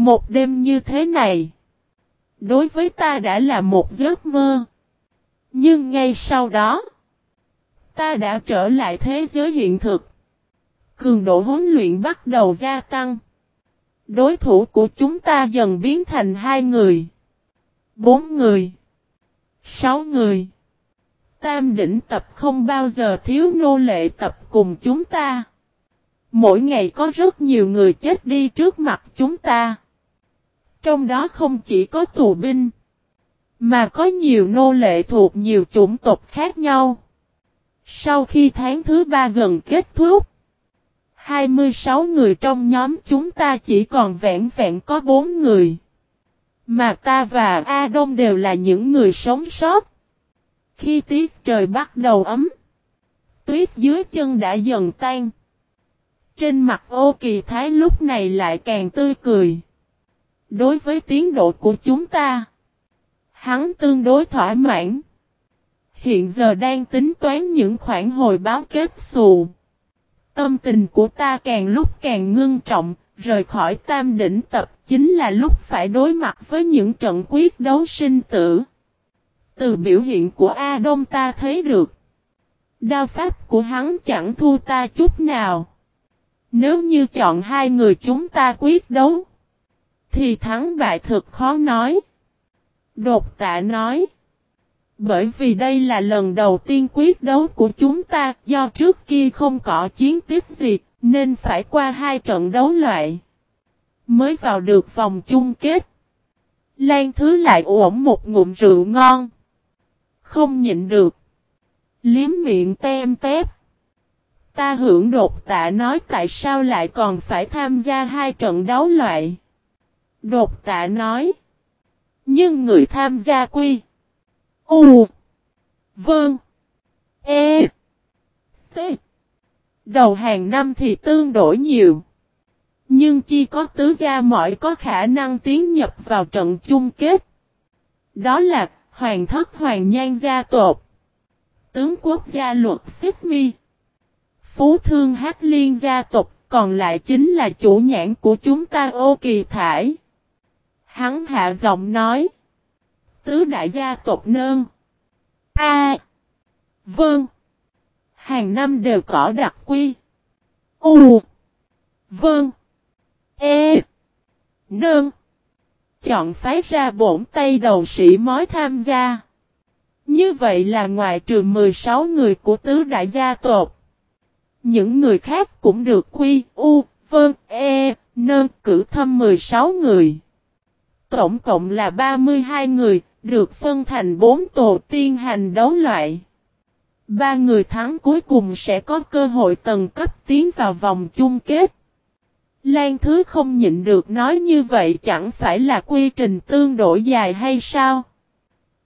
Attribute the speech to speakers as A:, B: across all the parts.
A: Một đêm như thế này, đối với ta đã là một giấc mơ. Nhưng ngay sau đó, ta đã trở lại thế giới hiện thực. Cường độ huấn luyện bắt đầu gia tăng. Đối thủ của chúng ta dần biến thành hai người, bốn người, sáu người. Tam đỉnh tập không bao giờ thiếu nô lệ tập cùng chúng ta. Mỗi ngày có rất nhiều người chết đi trước mặt chúng ta. Trong đó không chỉ có tù binh, mà có nhiều nô lệ thuộc nhiều chủng tộc khác nhau. Sau khi tháng thứ ba gần kết thúc, 26 người trong nhóm chúng ta chỉ còn vẹn vẹn có 4 người. Mà ta và A Đông đều là những người sống sót. Khi tiết trời bắt đầu ấm, tuyết dưới chân đã dần tan. Trên mặt ô kỳ thái lúc này lại càng tươi cười. Đối với tiến độ của chúng ta, hắn tương đối thỏa mãn. Hiện giờ đang tính toán những khoản hồi báo kết xù. Tâm tình của ta càng lúc càng ngưng trọng, rời khỏi tam đỉnh tập chính là lúc phải đối mặt với những trận quyết đấu sinh tử. Từ biểu hiện của A Đông ta thấy được. Đao pháp của hắn chẳng thua ta chút nào. Nếu như chọn hai người chúng ta quyết đấu. Thì thắng bại thực khó nói. Đột tạ nói. Bởi vì đây là lần đầu tiên quyết đấu của chúng ta, do trước kia không có chiến tiếp gì, nên phải qua hai trận đấu loại. Mới vào được vòng chung kết. Lan Thứ lại uổng một ngụm rượu ngon. Không nhịn được. Liếm miệng tem tép. Ta hưởng đột tạ nói tại sao lại còn phải tham gia hai trận đấu loại. Đột tạ nói. Nhưng người tham gia quy. U. Vâng. E. T. Đầu hàng năm thì tương đổi nhiều. Nhưng chỉ có tứ gia mọi có khả năng tiến nhập vào trận chung kết. Đó là Hoàng thất Hoàng Nhan gia tộc. Tướng quốc gia luật xích mi. Phú thương hát liên gia tộc còn lại chính là chủ nhãn của chúng ta ô kỳ thải. Hắn hạ giọng nói. Tứ đại gia tộc nơn. A. vâng. Hàng năm đều có đặc quy. U. Vâng. E. Nơn. Chọn phái ra bổn tay đầu sĩ mối tham gia. Như vậy là ngoài trừ 16 người của tứ đại gia tộc. Những người khác cũng được quy, u, vân, e, nơn cử thâm 16 người. Tổng cộng là 32 người, được phân thành 4 tổ tiên hành đấu loại. Ba người thắng cuối cùng sẽ có cơ hội tầng cấp tiến vào vòng chung kết. Lan Thứ không nhịn được nói như vậy chẳng phải là quy trình tương đổi dài hay sao?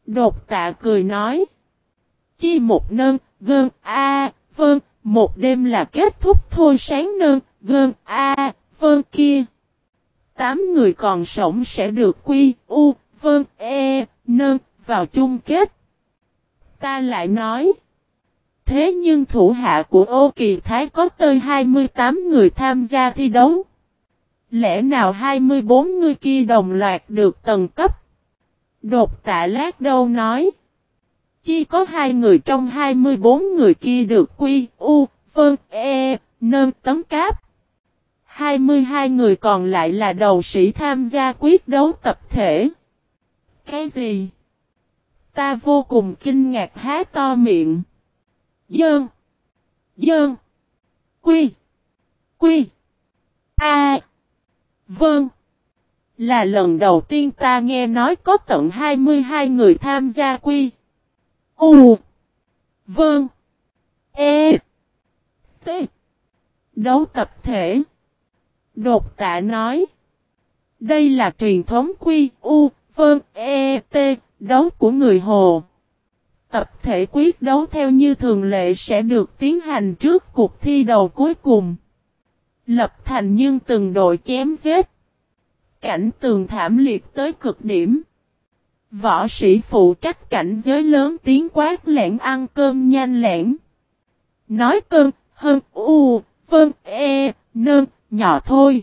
A: Đột tạ cười nói. Chi một nơn, gơn, a, vơn, một đêm là kết thúc thôi sáng nơn, gơn, a, vơn kia. Tám người còn sống sẽ được quy, u, vâng, e, nơn, vào chung kết. Ta lại nói. Thế nhưng thủ hạ của ô kỳ thái có tới 28 người tham gia thi đấu. Lẽ nào 24 người kia đồng loạt được tầng cấp? Đột tạ lát đâu nói. Chỉ có hai người trong 24 người kia được quy, u, vân, e, nơn tấm cáp. 22 người còn lại là đầu sĩ tham gia quyết đấu tập thể. Cái gì? Ta vô cùng kinh ngạc há to miệng. Dơn. Dơn. Quy. Quy. A. Vâng. Là lần đầu tiên ta nghe nói có tận 22 người tham gia quy. U. Vâng. E. T. Đấu tập thể. Đột tạ nói. Đây là truyền thống quy U. Vâng. E. T. Đấu của người Hồ. Tập thể quyết đấu theo như thường lệ sẽ được tiến hành trước cuộc thi đầu cuối cùng. Lập thành nhưng từng đội chém giết. Cảnh tường thảm liệt tới cực điểm. Võ sĩ phụ trách cảnh giới lớn tiếng quát lẻn ăn cơm nhanh lẻn. Nói cơn, hơn, u, vâng, e, nơn, nhỏ thôi.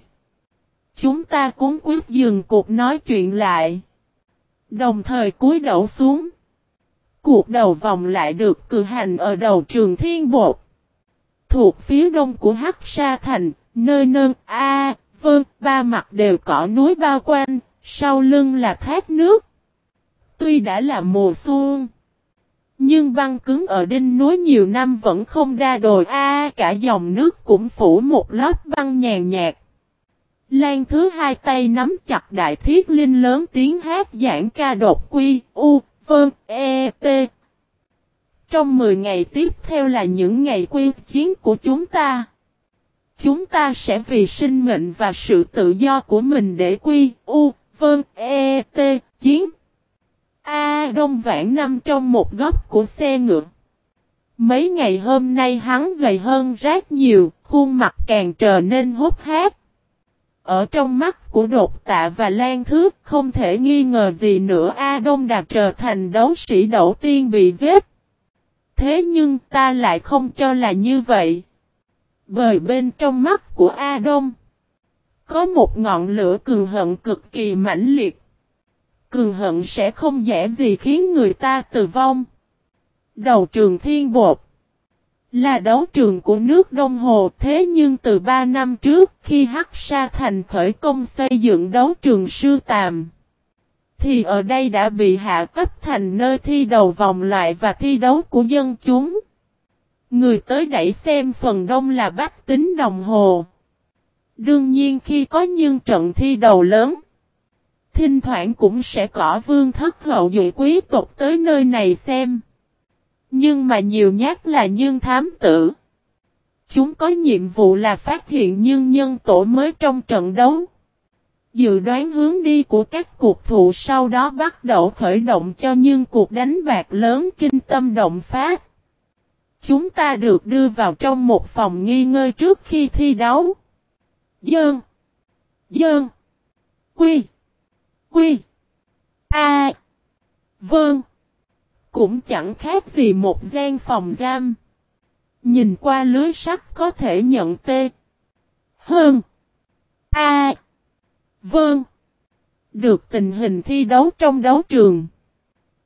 A: chúng ta cũng quyết dừng cuộc nói chuyện lại. Đồng thời cúi đầu xuống. Cuộc đầu vòng lại được cử hành ở đầu trường Thiên Bột. Thuộc phía đông của Hắc Sa Thành, nơi nơn A, vâng, ba mặt đều cỏ núi bao quanh, sau lưng là thác nước. Tuy đã là mùa xuân, nhưng băng cứng ở đinh núi nhiều năm vẫn không ra đồi A cả dòng nước cũng phủ một lớp băng nhàn nhạt. Lan thứ hai tay nắm chặt đại thiết linh lớn tiếng hát giảng ca đột quy, u, vâng, e, t. Trong 10 ngày tiếp theo là những ngày quy chiến của chúng ta. Chúng ta sẽ vì sinh mệnh và sự tự do của mình để quy, u, vâng, e, t, chiến. A Đông Vãn nằm trong một góc của xe ngựa. Mấy ngày hôm nay hắn gầy hơn rác nhiều, khuôn mặt càng trở nên hốt hát. Ở trong mắt của đột tạ và lan thước không thể nghi ngờ gì nữa A Đông Đạt trở thành đấu sĩ đầu tiên bị giết. Thế nhưng ta lại không cho là như vậy. Bởi bên trong mắt của A Đông có một ngọn lửa cường hận cực kỳ mãnh liệt. Cường hận sẽ không dễ gì khiến người ta tử vong. Đầu trường thiên bột là đấu trường của nước Đông Hồ thế nhưng từ 3 năm trước khi Hắc Sa Thành khởi công xây dựng đấu trường sư tàm thì ở đây đã bị hạ cấp thành nơi thi đầu vòng loại và thi đấu của dân chúng. Người tới đẩy xem phần đông là bách tính đồng hồ. Đương nhiên khi có những trận thi đầu lớn, thỉnh thoảng cũng sẽ có vương thất hậu duệ quý tộc tới nơi này xem. Nhưng mà nhiều nhát là nhân thám tử. Chúng có nhiệm vụ là phát hiện nhân nhân tổ mới trong trận đấu. Dự đoán hướng đi của các cuộc thụ sau đó bắt đầu khởi động cho những cuộc đánh bạc lớn kinh tâm động phát. Chúng ta được đưa vào trong một phòng nghi ngơi trước khi thi đấu. Dơn. Dơn. Quy. Quy. A. Vâng. Cũng chẳng khác gì một gian phòng giam. Nhìn qua lưới sắt có thể nhận tê. Hơn. A. Vâng. Được tình hình thi đấu trong đấu trường.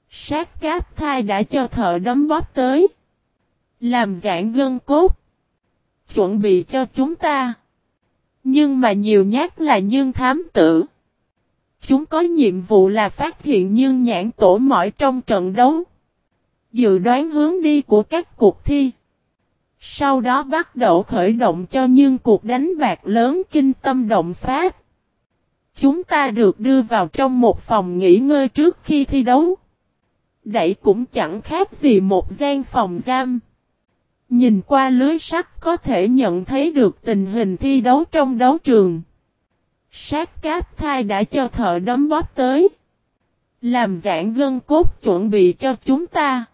A: Sát cáp thai đã cho thợ đấm bóp tới. Làm giãn gân cốt. Chuẩn bị cho chúng ta. Nhưng mà nhiều nhát là nhân thám tử. Chúng có nhiệm vụ là phát hiện nhân nhãn tổ mỏi trong trận đấu. Dự đoán hướng đi của các cuộc thi. Sau đó bắt đầu khởi động cho những cuộc đánh bạc lớn kinh tâm động phát. Chúng ta được đưa vào trong một phòng nghỉ ngơi trước khi thi đấu. Đẩy cũng chẳng khác gì một gian phòng giam. Nhìn qua lưới sắt có thể nhận thấy được tình hình thi đấu trong đấu trường. Sát cáp thai đã cho thợ đấm bóp tới. Làm giãn gân cốt chuẩn bị cho chúng ta.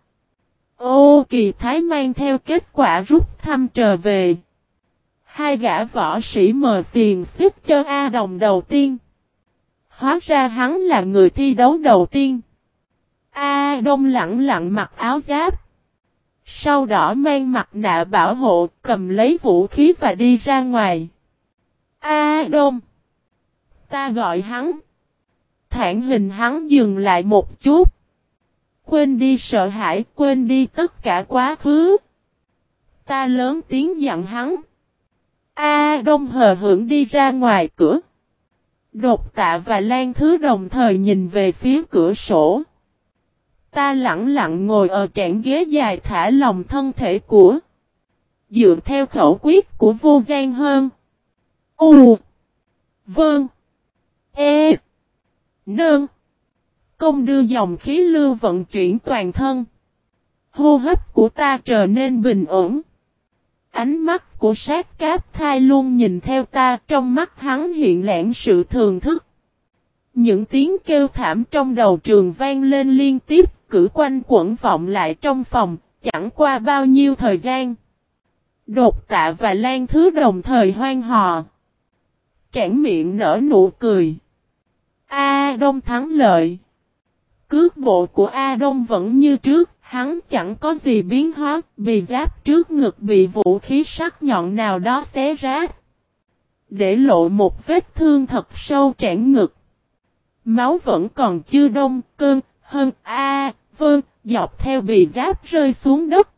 A: Ô kỳ thái mang theo kết quả rút thăm trở về. Hai gã võ sĩ mờ xiền xếp cho A đồng đầu tiên. Hóa ra hắn là người thi đấu đầu tiên. A đông lặng lặng mặc áo giáp. Sau đó mang mặt nạ bảo hộ, cầm lấy vũ khí và đi ra ngoài. A đông. Ta gọi hắn. Thản hình hắn dừng lại một chút. Quên đi sợ hãi, quên đi tất cả quá khứ. Ta lớn tiếng dặn hắn. A đông hờ hưởng đi ra ngoài cửa. Đột tạ và Lan Thứ đồng thời nhìn về phía cửa sổ. Ta lặng lặng ngồi ở trạng ghế dài thả lòng thân thể của. Dựa theo khẩu quyết của vô gian hơn. U. Vâng. E. Nương. Công đưa dòng khí lưu vận chuyển toàn thân. Hô hấp của ta trở nên bình ổn. Ánh mắt của sát cáp thai luôn nhìn theo ta trong mắt hắn hiện lẽn sự thường thức. Những tiếng kêu thảm trong đầu trường vang lên liên tiếp, cử quanh quẩn vọng lại trong phòng, chẳng qua bao nhiêu thời gian. Đột tạ và lan thứ đồng thời hoang hò. Trảng miệng nở nụ cười. A Đông thắng lợi. Cước bộ của A Đông vẫn như trước, hắn chẳng có gì biến hóa, bị giáp trước ngực bị vũ khí sắc nhọn nào đó xé rách. Để lộ một vết thương thật sâu trản ngực. Máu vẫn còn chưa đông, cơn, hơn, a, vơn, dọc theo bì giáp rơi xuống đất.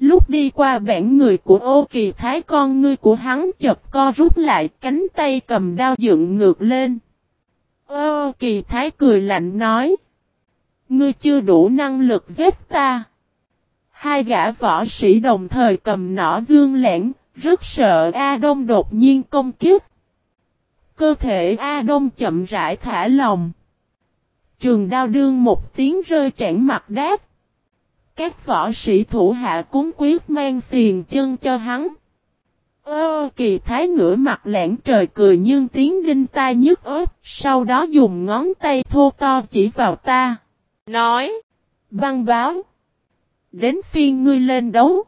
A: Lúc đi qua bản người của ô kỳ thái con ngươi của hắn chập co rút lại cánh tay cầm đao dựng ngược lên. Ô kỳ thái cười lạnh nói. Ngươi chưa đủ năng lực giết ta. Hai gã võ sĩ đồng thời cầm nỏ dương lẻn, rất sợ A Đông đột nhiên công kiếp. Cơ thể A Đông chậm rãi thả lòng. Trường đao đương một tiếng rơi trảng mặt đát. Các võ sĩ thủ hạ cúng quyết mang xiền chân cho hắn. Ơ kỳ thái ngửa mặt lãng trời cười nhưng tiếng đinh tai nhức ớt, sau đó dùng ngón tay thô to chỉ vào ta. Nói, băng báo. Đến phiên ngươi lên đấu.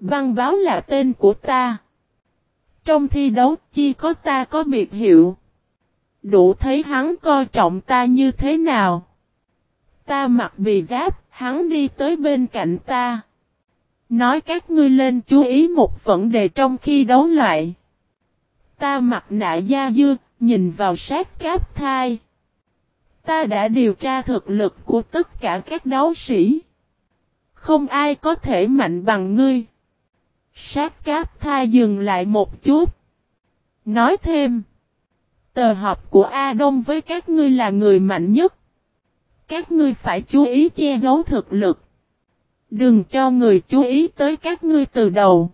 A: Băng báo là tên của ta. Trong thi đấu chi có ta có biệt hiệu. Đủ thấy hắn coi trọng ta như thế nào. Ta mặc bì giáp, hắn đi tới bên cạnh ta. Nói các ngươi lên chú ý một vấn đề trong khi đấu loại. Ta mặc nạ da dưa, nhìn vào sát cáp thai. Ta đã điều tra thực lực của tất cả các đấu sĩ. Không ai có thể mạnh bằng ngươi. Sát cáp thai dừng lại một chút. Nói thêm. Tờ họp của A Đông với các ngươi là người mạnh nhất. Các ngươi phải chú ý che giấu thực lực. Đừng cho người chú ý tới các ngươi từ đầu.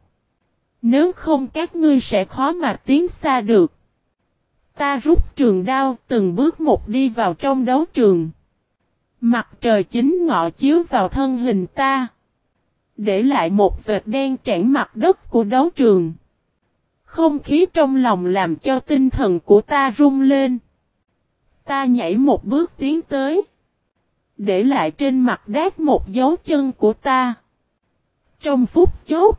A: Nếu không các ngươi sẽ khó mà tiến xa được. Ta rút trường đao từng bước một đi vào trong đấu trường. Mặt trời chính ngọ chiếu vào thân hình ta. Để lại một vệt đen trảng mặt đất của đấu trường. Không khí trong lòng làm cho tinh thần của ta rung lên. Ta nhảy một bước tiến tới. Để lại trên mặt đát một dấu chân của ta. Trong phút chốt.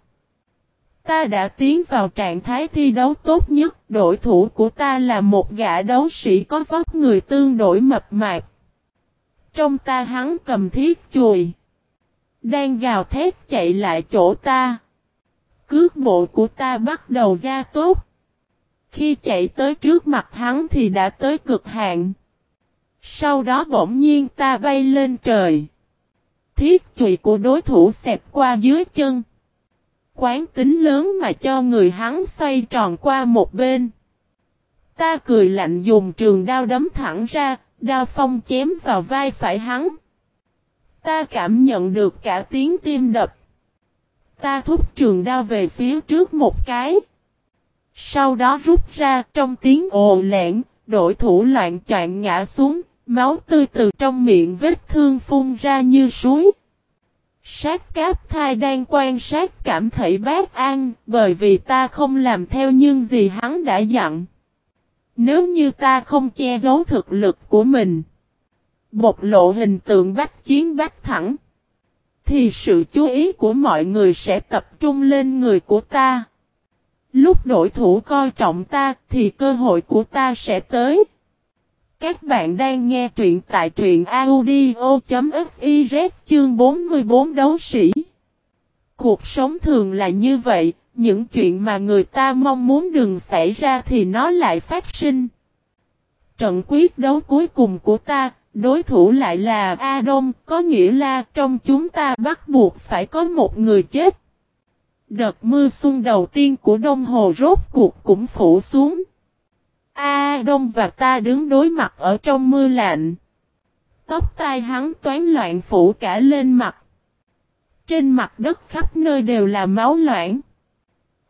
A: Ta đã tiến vào trạng thái thi đấu tốt nhất. Đội thủ của ta là một gã đấu sĩ có vóc người tương đối mập mạp. Trong ta hắn cầm thiết chùi. Đang gào thét chạy lại chỗ ta. Cước bộ của ta bắt đầu ra tốt. Khi chạy tới trước mặt hắn thì đã tới cực hạn. Sau đó bỗng nhiên ta bay lên trời. Thiết chùy của đối thủ xẹp qua dưới chân. Quán tính lớn mà cho người hắn xoay tròn qua một bên. Ta cười lạnh dùng trường đao đấm thẳng ra, đao phong chém vào vai phải hắn. Ta cảm nhận được cả tiếng tim đập. Ta thúc trường đao về phía trước một cái. Sau đó rút ra trong tiếng ồ lẹn, đội thủ loạn choạng ngã xuống, máu tươi từ trong miệng vết thương phun ra như suối. Sát cáp thai đang quan sát cảm thấy bác an, bởi vì ta không làm theo những gì hắn đã dặn. Nếu như ta không che giấu thực lực của mình, bộc lộ hình tượng bách chiến bách thẳng, thì sự chú ý của mọi người sẽ tập trung lên người của ta. Lúc đội thủ coi trọng ta thì cơ hội của ta sẽ tới. Các bạn đang nghe truyện tại truyện audio.fiz chương 44 đấu sĩ. Cuộc sống thường là như vậy, những chuyện mà người ta mong muốn đừng xảy ra thì nó lại phát sinh. Trận quyết đấu cuối cùng của ta, đối thủ lại là A Đông, có nghĩa là trong chúng ta bắt buộc phải có một người chết. Đợt mưa xuân đầu tiên của Đông Hồ rốt cuộc cũng phủ xuống. A Đông và ta đứng đối mặt ở trong mưa lạnh. Tóc tai hắn toán loạn phủ cả lên mặt. Trên mặt đất khắp nơi đều là máu loãng.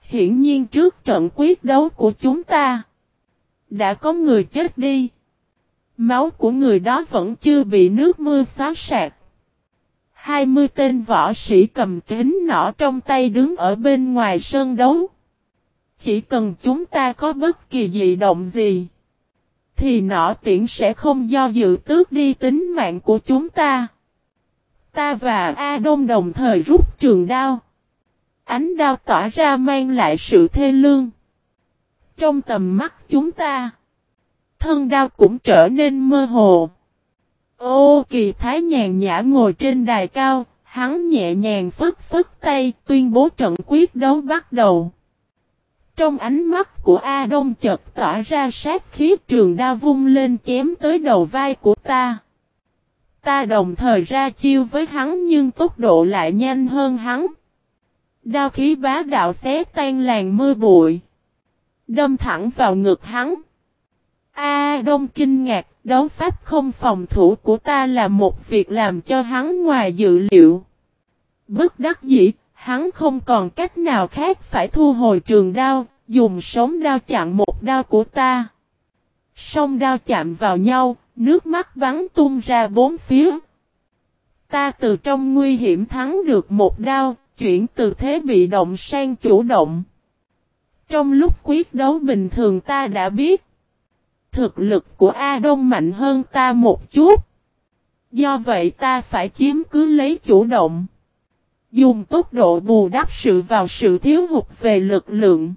A: Hiển nhiên trước trận quyết đấu của chúng ta. Đã có người chết đi. Máu của người đó vẫn chưa bị nước mưa xóa sạc. Hai mươi tên võ sĩ cầm kính nỏ trong tay đứng ở bên ngoài sân đấu. Chỉ cần chúng ta có bất kỳ dị động gì, thì nỏ tiễn sẽ không do dự tước đi tính mạng của chúng ta. Ta và A Đông đồng thời rút trường đao. Ánh đao tỏa ra mang lại sự thê lương. Trong tầm mắt chúng ta, thân đao cũng trở nên mơ hồ. Ô kỳ thái nhàn nhã ngồi trên đài cao, hắn nhẹ nhàng phất phất tay tuyên bố trận quyết đấu bắt đầu. Trong ánh mắt của A Đông chợt tỏa ra sát khí trường đao vung lên chém tới đầu vai của ta. Ta đồng thời ra chiêu với hắn nhưng tốc độ lại nhanh hơn hắn. Đao khí bá đạo xé tan làn mưa bụi. Đâm thẳng vào ngực hắn. A Đông kinh ngạc, đấu pháp không phòng thủ của ta là một việc làm cho hắn ngoài dự liệu. Bất đắc dĩ, hắn không còn cách nào khác phải thu hồi trường đao, dùng sống đao chặn một đao của ta. Song đao chạm vào nhau, nước mắt bắn tung ra bốn phía. Ta từ trong nguy hiểm thắng được một đao, chuyển từ thế bị động sang chủ động. Trong lúc quyết đấu bình thường ta đã biết, thực lực của A Đông mạnh hơn ta một chút. Do vậy ta phải chiếm cứ lấy chủ động. Dùng tốc độ bù đắp sự vào sự thiếu hụt về lực lượng.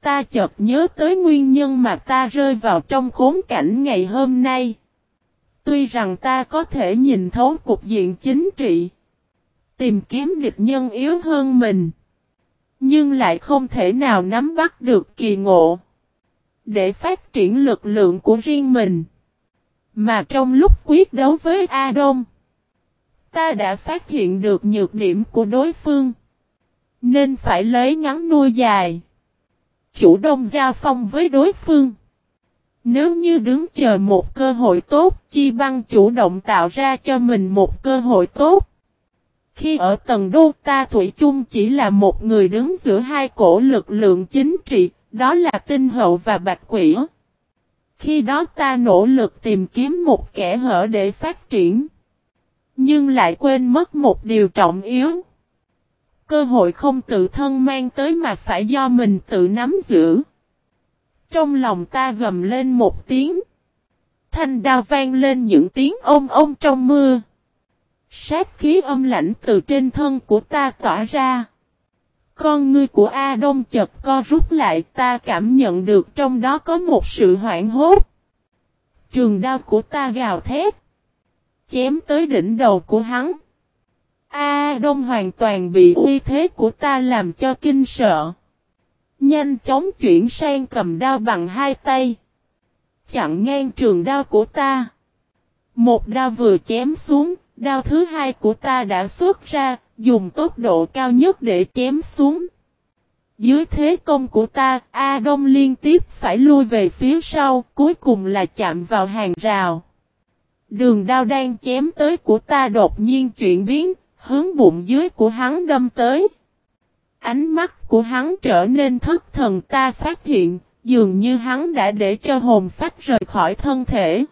A: Ta chợt nhớ tới nguyên nhân mà ta rơi vào trong khốn cảnh ngày hôm nay. Tuy rằng ta có thể nhìn thấu cục diện chính trị. Tìm kiếm địch nhân yếu hơn mình. Nhưng lại không thể nào nắm bắt được kỳ ngộ. Để phát triển lực lượng của riêng mình. Mà trong lúc quyết đấu với A Đông. Ta đã phát hiện được nhược điểm của đối phương. Nên phải lấy ngắn nuôi dài. Chủ động giao phong với đối phương. Nếu như đứng chờ một cơ hội tốt, Chi Băng chủ động tạo ra cho mình một cơ hội tốt. Khi ở tầng đô ta Thủy chung chỉ là một người đứng giữa hai cổ lực lượng chính trị, đó là tinh hậu và bạch quỷ. Khi đó ta nỗ lực tìm kiếm một kẻ hở để phát triển. Nhưng lại quên mất một điều trọng yếu. Cơ hội không tự thân mang tới mà phải do mình tự nắm giữ. Trong lòng ta gầm lên một tiếng. Thanh đao vang lên những tiếng ôm ôm trong mưa. Sát khí âm lãnh từ trên thân của ta tỏa ra. Con ngươi của A Đông chật co rút lại ta cảm nhận được trong đó có một sự hoảng hốt. Trường đao của ta gào thét. Chém tới đỉnh đầu của hắn. A Đông hoàn toàn bị uy thế của ta làm cho kinh sợ. Nhanh chóng chuyển sang cầm đao bằng hai tay. Chặn ngang trường đao của ta. Một đao vừa chém xuống, đao thứ hai của ta đã xuất ra, dùng tốc độ cao nhất để chém xuống. Dưới thế công của ta, A Đông liên tiếp phải lui về phía sau, cuối cùng là chạm vào hàng rào. Đường đao đang chém tới của ta đột nhiên chuyển biến, hướng bụng dưới của hắn đâm tới. Ánh mắt của hắn trở nên thất thần ta phát hiện, dường như hắn đã để cho hồn phách rời khỏi thân thể.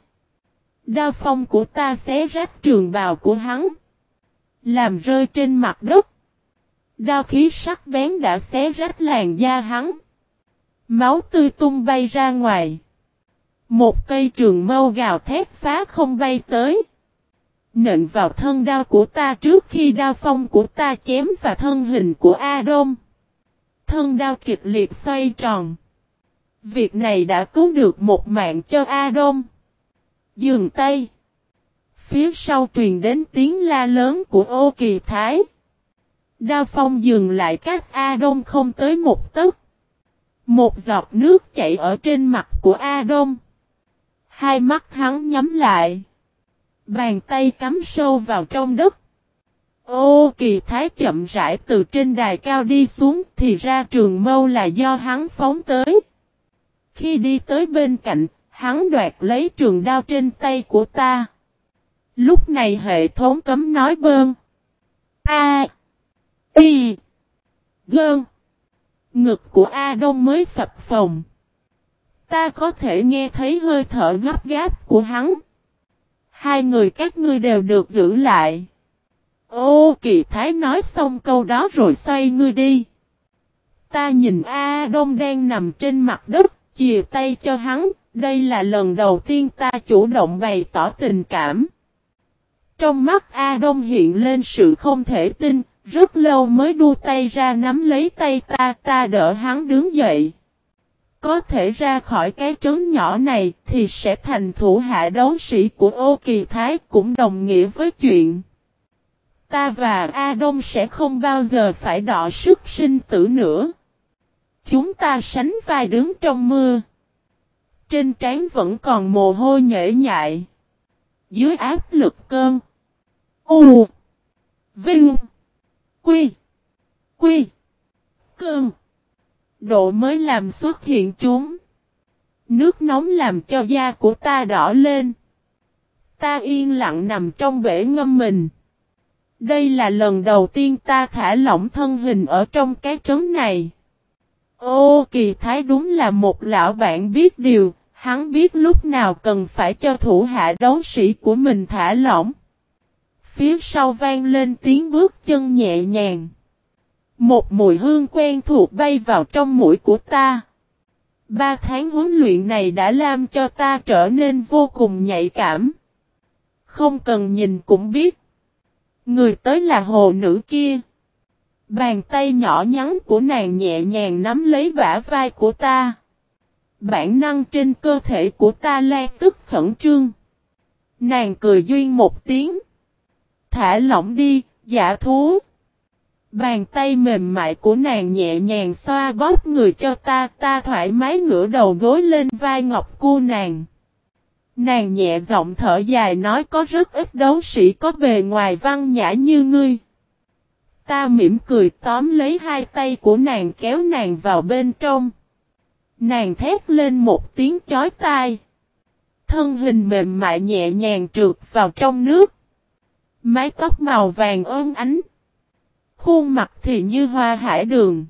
A: Đao phong của ta xé rách trường bào của hắn. Làm rơi trên mặt đất. Đao khí sắc bén đã xé rách làn da hắn. Máu tươi tung bay ra ngoài. Một cây trường mâu gào thét phá không bay tới. Nện vào thân đao của ta trước khi đao phong của ta chém vào thân hình của A Đông. Thân đao kịch liệt xoay tròn. Việc này đã cứu được một mạng cho A Đông. Dừng tay. Phía sau truyền đến tiếng la lớn của ô kỳ thái. Đao phong dừng lại cách A Đông không tới một tấc. Một giọt nước chảy ở trên mặt của A Đông. Hai mắt hắn nhắm lại. Bàn tay cắm sâu vào trong đất. Ô kỳ thái chậm rãi từ trên đài cao đi xuống thì ra trường mâu là do hắn phóng tới. Khi đi tới bên cạnh, hắn đoạt lấy trường đao trên tay của ta. Lúc này hệ thống cấm nói bơn. A. Y. Gơn. Ngực của A Đông mới phập phồng. Ta có thể nghe thấy hơi thở gấp gáp của hắn. Hai người các ngươi đều được giữ lại. Ô kỳ thái nói xong câu đó rồi xoay ngươi đi. Ta nhìn A Đông đang nằm trên mặt đất, chìa tay cho hắn, đây là lần đầu tiên ta chủ động bày tỏ tình cảm. Trong mắt A Đông hiện lên sự không thể tin, rất lâu mới đua tay ra nắm lấy tay ta, ta đỡ hắn đứng dậy. Có thể ra khỏi cái trấn nhỏ này thì sẽ thành thủ hạ đấu sĩ của ô kỳ thái cũng đồng nghĩa với chuyện. Ta và A Đông sẽ không bao giờ phải đọ sức sinh tử nữa. chúng ta sánh vai đứng trong mưa. Trên trán vẫn còn mồ hôi nhễ nhại. Dưới áp lực cơn. U. Vinh. Quy. Quy. Cơn. Độ mới làm xuất hiện chúng. Nước nóng làm cho da của ta đỏ lên. Ta yên lặng nằm trong bể ngâm mình. Đây là lần đầu tiên ta thả lỏng thân hình ở trong cái trấn này. Ô kỳ thái đúng là một lão bạn biết điều, hắn biết lúc nào cần phải cho thủ hạ đấu sĩ của mình thả lỏng. Phía sau vang lên tiếng bước chân nhẹ nhàng. Một mùi hương quen thuộc bay vào trong mũi của ta. Ba tháng huấn luyện này đã làm cho ta trở nên vô cùng nhạy cảm. Không cần nhìn cũng biết. Người tới là hồ nữ kia. Bàn tay nhỏ nhắn của nàng nhẹ nhàng nắm lấy bả vai của ta. Bản năng trên cơ thể của ta lan tức khẩn trương. Nàng cười duyên một tiếng. Thả lỏng đi, giả thú. Bàn tay mềm mại của nàng nhẹ nhàng xoa bóp người cho ta, ta thoải mái ngửa đầu gối lên vai ngọc cu nàng. Nàng nhẹ giọng thở dài nói có rất ít đấu sĩ có bề ngoài văn nhã như ngươi. Ta mỉm cười tóm lấy hai tay của nàng kéo nàng vào bên trong. Nàng thét lên một tiếng chói tai. Thân hình mềm mại nhẹ nhàng trượt vào trong nước. Mái tóc màu vàng ơn ánh. Khuôn mặt thì như hoa hải đường.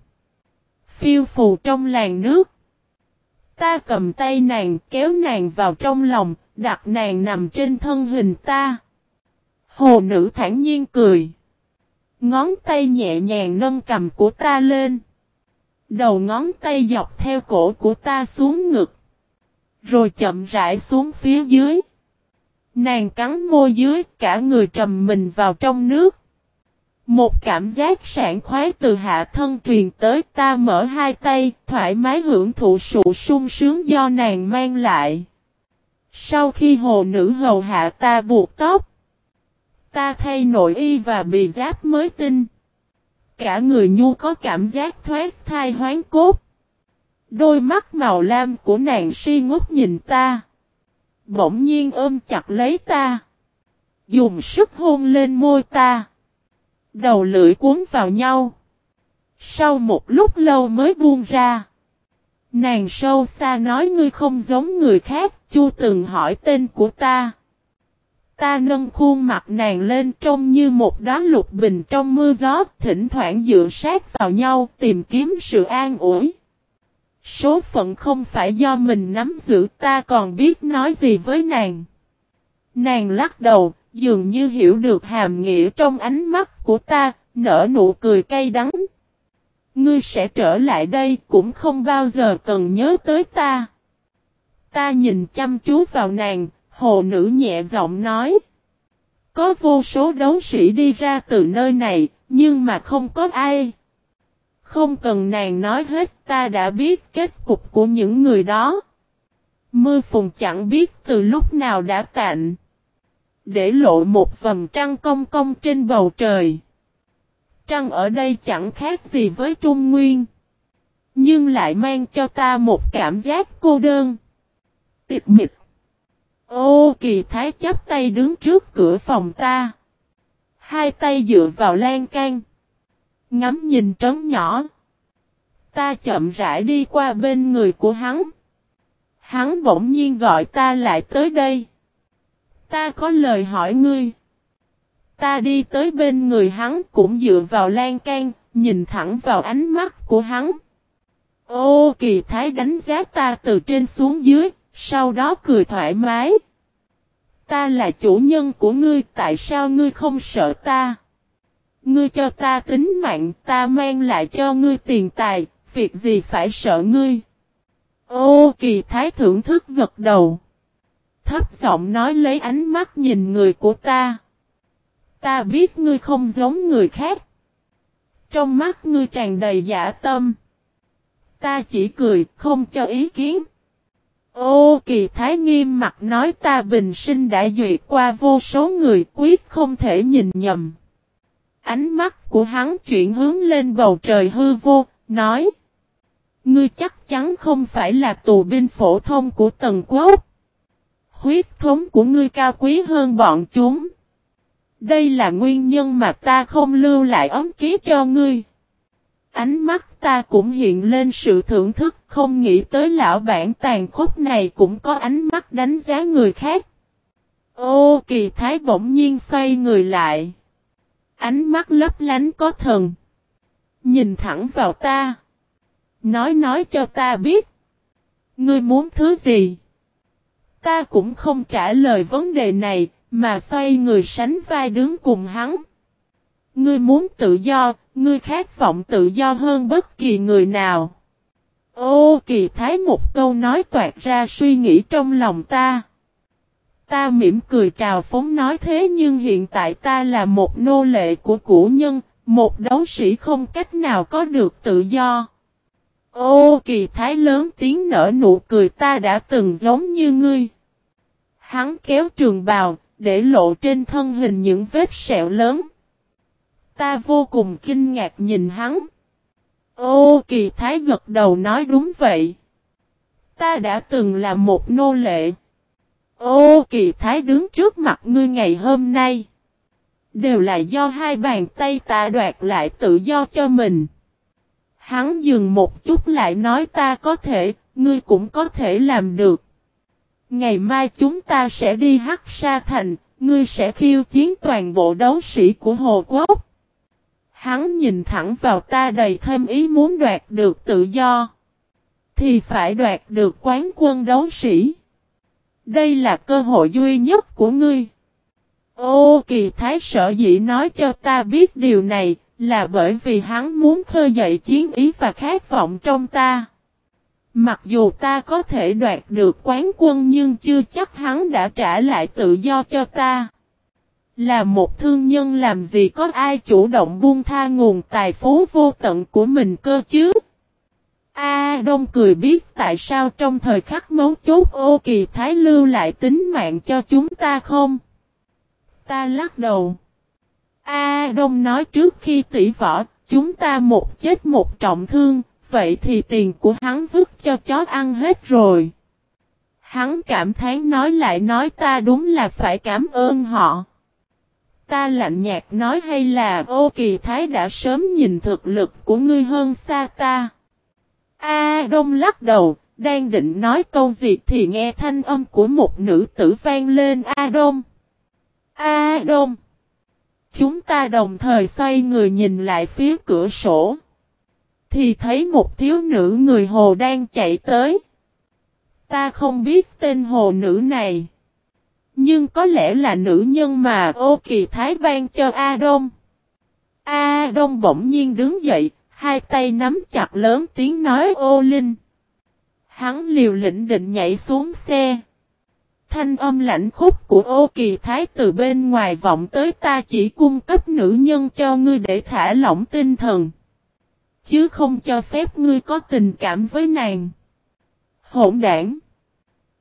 A: Phiêu phù trong làn nước. Ta cầm tay nàng kéo nàng vào trong lòng, đặt nàng nằm trên thân hình ta. Hồ nữ thản nhiên cười. Ngón tay nhẹ nhàng nâng cầm của ta lên. Đầu ngón tay dọc theo cổ của ta xuống ngực. Rồi chậm rãi xuống phía dưới. Nàng cắn môi dưới cả người trầm mình vào trong nước. Một cảm giác sảng khoái từ hạ thân truyền tới ta mở hai tay, thoải mái hưởng thụ sự sung sướng do nàng mang lại. Sau khi hồ nữ hầu hạ ta buộc tóc, ta thay nội y và bì giáp mới tinh. Cả người nhu có cảm giác thoát thai hoán cốt. Đôi mắt màu lam của nàng si ngốc nhìn ta. Bỗng nhiên ôm chặt lấy ta. Dùng sức hôn lên môi ta. Đầu lưỡi cuốn vào nhau. Sau một lúc lâu mới buông ra. Nàng sâu xa nói ngươi không giống người khác, chu từng hỏi tên của ta. Ta nâng khuôn mặt nàng lên trông như một đóa lục bình trong mưa gió, thỉnh thoảng dựa sát vào nhau tìm kiếm sự an ủi. Số phận không phải do mình nắm giữ ta còn biết nói gì với nàng. Nàng lắc đầu, dường như hiểu được hàm nghĩa trong ánh mắt của ta, nở nụ cười cay đắng. Ngươi sẽ trở lại đây cũng không bao giờ cần nhớ tới ta. Ta nhìn chăm chú vào nàng, hồ nữ nhẹ giọng nói. Có vô số đấu sĩ đi ra từ nơi này, nhưng mà không có ai. Không cần nàng nói hết, ta đã biết kết cục của những người đó. Mưa phùng chẳng biết từ lúc nào đã tạnh. Để lộ một vầng trăng cong cong trên bầu trời. Trăng ở đây chẳng khác gì với Trung Nguyên. Nhưng lại mang cho ta một cảm giác cô đơn. Tịch mịch. Ô, kỳ thái chắp tay đứng trước cửa phòng ta. Hai tay dựa vào lan can. Ngắm nhìn trấn nhỏ. Ta chậm rãi đi qua bên người của hắn. Hắn bỗng nhiên gọi ta lại tới đây. Ta có lời hỏi ngươi. Ta đi tới bên người hắn cũng dựa vào lan can, nhìn thẳng vào ánh mắt của hắn. Ô kỳ thái đánh giá ta từ trên xuống dưới, sau đó cười thoải mái. Ta là chủ nhân của ngươi, tại sao ngươi không sợ ta? Ngươi cho ta tính mạng, ta mang lại cho ngươi tiền tài, việc gì phải sợ ngươi? Ô kỳ thái thưởng thức gật đầu. Thấp giọng nói lấy ánh mắt nhìn người của ta. Ta biết ngươi không giống người khác. Trong mắt ngươi tràn đầy giả tâm. Ta chỉ cười, không cho ý kiến. Ô kỳ thái nghiêm mặt nói ta bình sinh đã duyệt qua vô số người quyết không thể nhìn nhầm. Ánh mắt của hắn chuyển hướng lên bầu trời hư vô, nói. Ngươi chắc chắn không phải là tù binh phổ thông của tần quốc. Huyết thống của ngươi cao quý hơn bọn chúng. Đây là nguyên nhân mà ta không lưu lại ấm ký cho ngươi. Ánh mắt ta cũng hiện lên sự thưởng thức không nghĩ tới lão bản tàn khốc này cũng có ánh mắt đánh giá người khác. Ô kỳ thái bỗng nhiên xoay người lại. Ánh mắt lấp lánh có thần. Nhìn thẳng vào ta. Nói nói cho ta biết. Ngươi muốn thứ gì? Ta cũng không trả lời vấn đề này, mà xoay người sánh vai đứng cùng hắn. Ngươi muốn tự do, ngươi khát vọng tự do hơn bất kỳ người nào. Ô kỳ thái một câu nói toạt ra suy nghĩ trong lòng ta. Ta mỉm cười trào phóng nói thế nhưng hiện tại ta là một nô lệ của củ nhân, một đấu sĩ không cách nào có được tự do. Ô kỳ thái lớn tiếng nở nụ cười ta đã từng giống như ngươi. Hắn kéo trường bào, để lộ trên thân hình những vết sẹo lớn. Ta vô cùng kinh ngạc nhìn hắn. Ô kỳ thái gật đầu nói đúng vậy. Ta đã từng là một nô lệ. Ô kỳ thái đứng trước mặt ngươi ngày hôm nay. Đều là do hai bàn tay ta đoạt lại tự do cho mình. Hắn dừng một chút lại nói ta có thể, ngươi cũng có thể làm được. Ngày mai chúng ta sẽ đi Hắc Sa Thành, ngươi sẽ khiêu chiến toàn bộ đấu sĩ của Hồ Quốc. Hắn nhìn thẳng vào ta đầy thêm ý muốn đoạt được tự do. Thì phải đoạt được quán quân đấu sĩ. Đây là cơ hội duy nhất của ngươi. Ô kỳ thái sở dĩ nói cho ta biết điều này, là bởi vì hắn muốn khơi dậy chiến ý và khát vọng trong ta. Mặc dù ta có thể đoạt được quán quân nhưng chưa chắc hắn đã trả lại tự do cho ta. Là một thương nhân làm gì có ai chủ động buông tha nguồn tài phú vô tận của mình cơ chứ? A Đông cười biết tại sao trong thời khắc mấu chốt ô kỳ thái lưu lại tính mạng cho chúng ta không? Ta lắc đầu. A Đông nói trước khi tỷ võ, chúng ta một chết một trọng thương, vậy thì tiền của hắn vứt cho chó ăn hết rồi. Hắn cảm thán nói lại nói ta đúng là phải cảm ơn họ. Ta lạnh nhạt nói hay là ô kỳ thái đã sớm nhìn thực lực của ngươi hơn xa ta. A Đông lắc đầu, đang định nói câu gì thì nghe thanh âm của một nữ tử vang lên A Đông. A Đông. Chúng ta đồng thời xoay người nhìn lại phía cửa sổ. Thì thấy một thiếu nữ người hồ đang chạy tới. Ta không biết tên hồ nữ này. Nhưng có lẽ là nữ nhân mà ô kỳ thái ban cho A Đông. A Đông bỗng nhiên đứng dậy, hai tay nắm chặt lớn tiếng nói, ô linh. Hắn liều lĩnh định nhảy xuống xe. Thanh âm lạnh khúc của ô kỳ thái từ bên ngoài vọng tới, ta chỉ cung cấp nữ nhân cho ngươi để thả lỏng tinh thần. Chứ không cho phép ngươi có tình cảm với nàng. Hỗn đảng.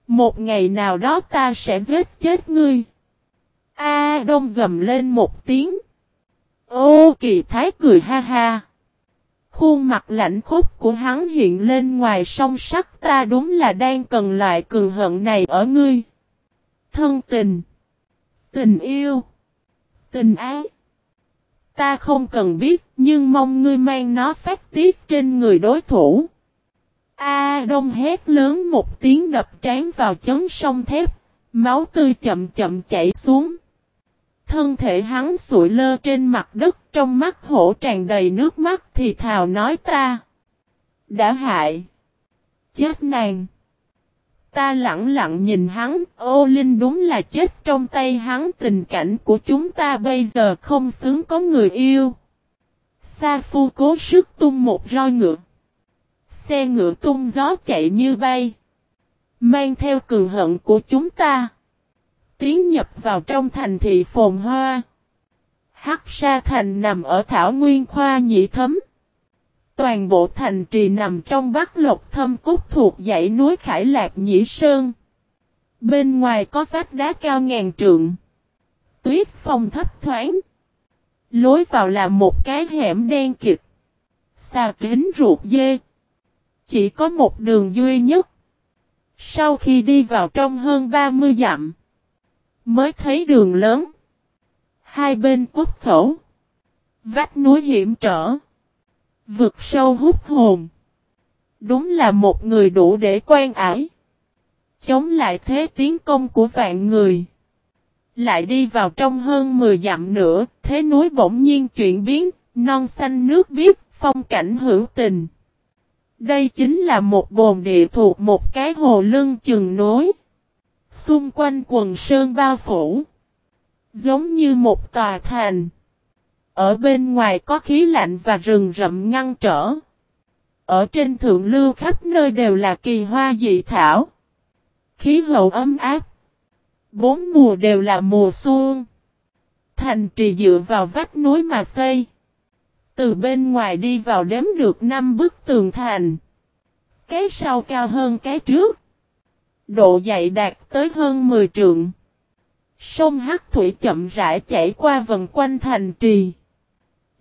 A: Một ngày nào đó ta sẽ giết chết ngươi. A Đông gầm lên một tiếng. Ô kỳ thái cười ha ha. Khuôn mặt lạnh khúc của hắn hiện lên ngoài song sắc ta đúng là đang cần loại cường hận này ở ngươi. Thân tình. Tình yêu. Tình ái. Ta không cần biết nhưng mong ngươi mang nó phát tiết trên người đối thủ. A Đông hét lớn một tiếng đập trán vào chấn sông thép, máu tươi chậm chậm chảy xuống. Thân thể hắn sụi lơ trên mặt đất trong mắt hổ tràn đầy nước mắt thì thào nói ta. Đã hại. Chết nàng. Ta lặng lặng nhìn hắn, ô linh đúng là chết trong tay hắn tình cảnh của chúng ta bây giờ không xứng có người yêu. Sa phu cố sức tung một roi ngựa. Xe ngựa tung gió chạy như bay. Mang theo cường hận của chúng ta. Tiến nhập vào trong thành thị phồn hoa. Hắc sa thành nằm ở thảo nguyên khoa nhị thấm. Toàn bộ thành trì nằm trong bắc lộc thâm cốt thuộc dãy núi Khải Lạc Nhĩ Sơn. Bên ngoài có vách đá cao ngàn trượng. Tuyết phong thấp thoáng. Lối vào là một cái hẻm đen kịch. Xà kính ruột dê. chỉ có một đường duy nhất. Sau khi đi vào trong hơn 30 dặm, mới thấy đường lớn. Hai bên cốt khẩu, vách núi hiểm trở, vực sâu hút hồn. Đúng là một người đủ để quan ải. Chống lại thế tiến công của vạn người. Lại đi vào trong hơn 10 dặm nữa, thế núi bỗng nhiên chuyển biến, non xanh nước biếc, phong cảnh hữu tình. Đây chính là một bồn địa thuộc một cái hồ lưng chừng nối. Xung quanh quần sơn bao phủ. Giống như một tòa thành. Ở bên ngoài có khí lạnh và rừng rậm ngăn trở. Ở trên thượng lưu khắp nơi đều là kỳ hoa dị thảo. Khí hậu ấm áp. Bốn mùa đều là mùa xuân. Thành trì dựa vào vách núi mà xây. Từ bên ngoài đi vào đếm được năm bức tường thành. Cái sau cao hơn cái trước. Độ dày đạt tới hơn 10 trượng. Sông Hắc Thủy chậm rãi chảy qua vần quanh thành trì.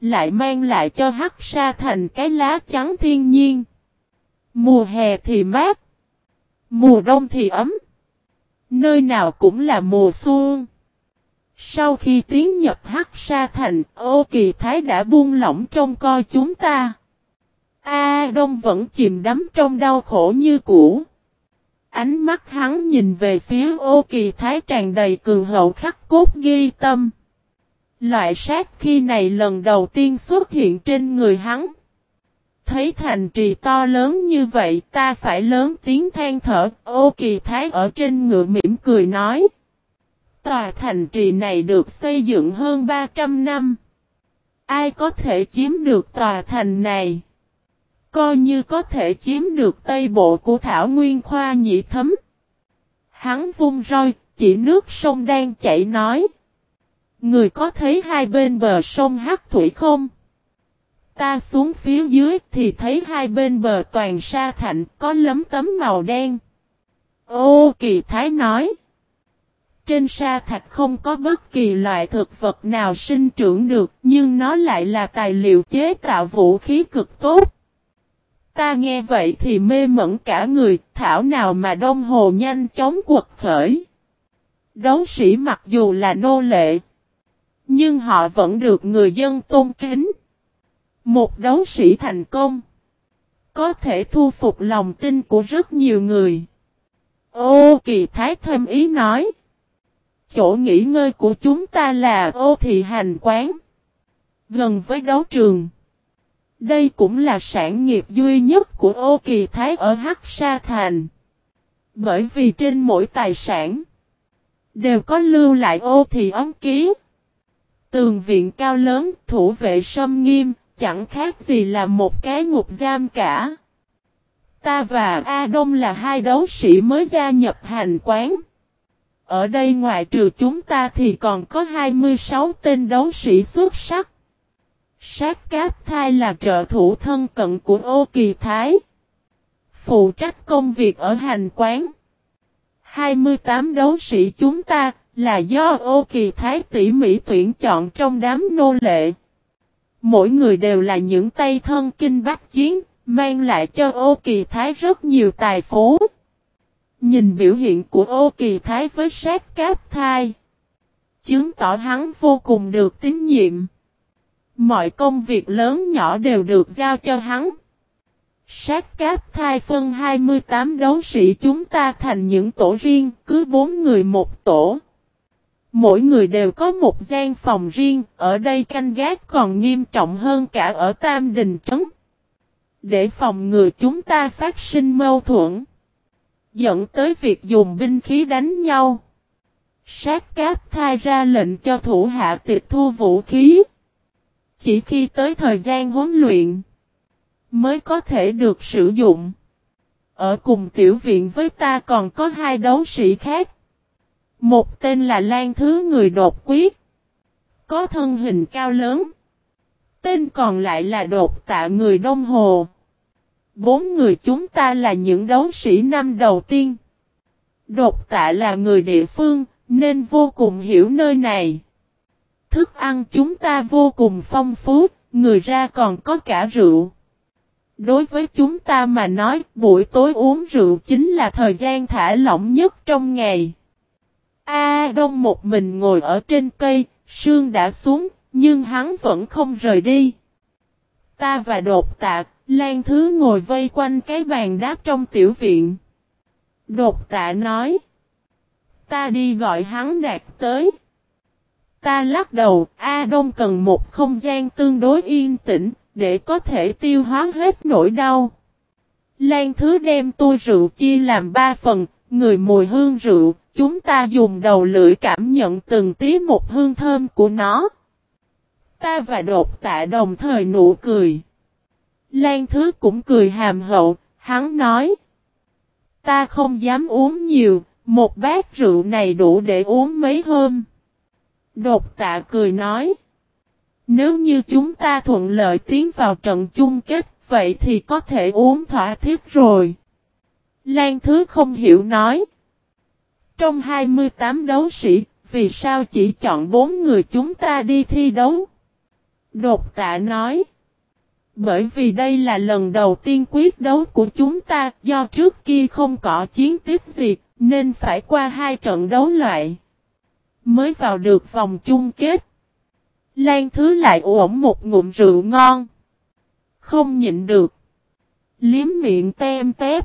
A: Lại mang lại cho Hắc Sa thành cái lá trắng thiên nhiên. Mùa hè thì mát. Mùa đông thì ấm. Nơi nào cũng là mùa xuân. Sau khi tiến nhập Hắc Sa Thành, Ô Kỳ Thái đã buông lỏng trong coi chúng ta. A Đông vẫn chìm đắm trong đau khổ như cũ. Ánh mắt hắn nhìn về phía Ô Kỳ Thái tràn đầy cường hậu khắc cốt ghi tâm. Loại sát khi này lần đầu tiên xuất hiện trên người hắn. Thấy thành trì to lớn như vậy, ta phải lớn tiếng than thở. Ô Kỳ Thái ở trên ngựa mỉm cười nói. Tòa thành trì này được xây dựng hơn 300 năm. Ai có thể chiếm được tòa thành này? Coi như có thể chiếm được tây bộ của Thảo Nguyên Khoa nhị thấm. Hắn vung roi, chỉ nước sông đang chảy nói. Người có thấy hai bên bờ sông Hắc Thủy không? Ta xuống phía dưới thì thấy hai bên bờ toàn sa thạnh có lấm tấm màu đen. Ô kỳ thái nói. Trên sa thạch không có bất kỳ loại thực vật nào sinh trưởng được nhưng nó lại là tài liệu chế tạo vũ khí cực tốt. Ta nghe vậy thì mê mẩn cả người, thảo nào mà đông hồ nhanh chóng quật khởi. Đấu sĩ mặc dù là nô lệ, nhưng họ vẫn được người dân tôn kính. Một đấu sĩ thành công, có thể thu phục lòng tin của rất nhiều người. Ô kỳ thái thêm ý nói. Chỗ nghỉ ngơi của chúng ta là ô thị hành quán. Gần với đấu trường. Đây cũng là sản nghiệp duy nhất của ô kỳ thái ở Hắc Sa Thành. Bởi vì trên mỗi tài sản đều có lưu lại ô thì ấm ký. Tường viện cao lớn, thủ vệ sâm nghiêm, chẳng khác gì là một cái ngục giam cả. Ta và A Đông là hai đấu sĩ mới gia nhập hành quán. Ở đây ngoài trừ chúng ta thì còn có 26 tên đấu sĩ xuất sắc. Sát cáp thai là trợ thủ thân cận của ô kỳ thái. Phụ trách công việc ở hành quán. 28 đấu sĩ chúng ta là do ô kỳ thái tỉ mỉ tuyển chọn trong đám nô lệ. Mỗi người đều là những tay thân kinh bách chiến, mang lại cho ô kỳ thái rất nhiều tài phú. Nhìn biểu hiện của ô kỳ thái với sát cáp thai. Chứng tỏ hắn vô cùng được tín nhiệm. Mọi công việc lớn nhỏ đều được giao cho hắn. Sát cáp thai phân 28 đấu sĩ chúng ta thành những tổ riêng, cứ 4 người một tổ. Mỗi người đều có một gian phòng riêng, ở đây canh gác còn nghiêm trọng hơn cả ở Tam Đình Trấn. Để phòng ngừa chúng ta phát sinh mâu thuẫn dẫn tới việc dùng binh khí đánh nhau. Sát cáp thai ra lệnh cho thủ hạ tịch thu vũ khí. Chỉ khi tới thời gian huấn luyện, mới có thể được sử dụng. Ở cùng tiểu viện với ta còn có hai đấu sĩ khác. Một tên là Lan Thứ người đột quyết. Có thân hình cao lớn. Tên còn lại là đột tạ người Đông Hồ. Bốn người chúng ta là những đấu sĩ năm đầu tiên. Đột tạ là người địa phương, nên vô cùng hiểu nơi này. Thức ăn chúng ta vô cùng phong phú, người ra còn có cả rượu. Đối với chúng ta mà nói, buổi tối uống rượu chính là thời gian thả lỏng nhất trong ngày. A Đông một mình ngồi ở trên cây, sương đã xuống, nhưng hắn vẫn không rời đi. Ta và đột tạ, Lan Thứ ngồi vây quanh cái bàn đá trong tiểu viện. Đột tạ nói. Ta đi gọi hắn đạt tới. Ta lắc đầu, A Đông cần một không gian tương đối yên tĩnh, để có thể tiêu hóa hết nỗi đau. Lan Thứ đem tôi rượu chia làm ba phần, người mùi hương rượu, chúng ta dùng đầu lưỡi cảm nhận từng tí một hương thơm của nó. Ta và đột tạ đồng thời nụ cười. Lan Thứ cũng cười hàm hậu, hắn nói. Ta không dám uống nhiều, một bát rượu này đủ để uống mấy hôm. Đột tạ cười nói. Nếu như chúng ta thuận lợi tiến vào trận chung kết, vậy thì có thể uống thỏa thiết rồi. Lan Thứ không hiểu nói. Trong 28 đấu sĩ, vì sao chỉ chọn 4 người chúng ta đi thi đấu? Đột tạ nói. Bởi vì đây là lần đầu tiên quyết đấu của chúng ta do trước kia không có chiến tiếp gì, nên phải qua hai trận đấu loại. Mới vào được vòng chung kết. Lan Thứ lại ổn một ngụm rượu ngon. Không nhịn được. Liếm miệng tem tép.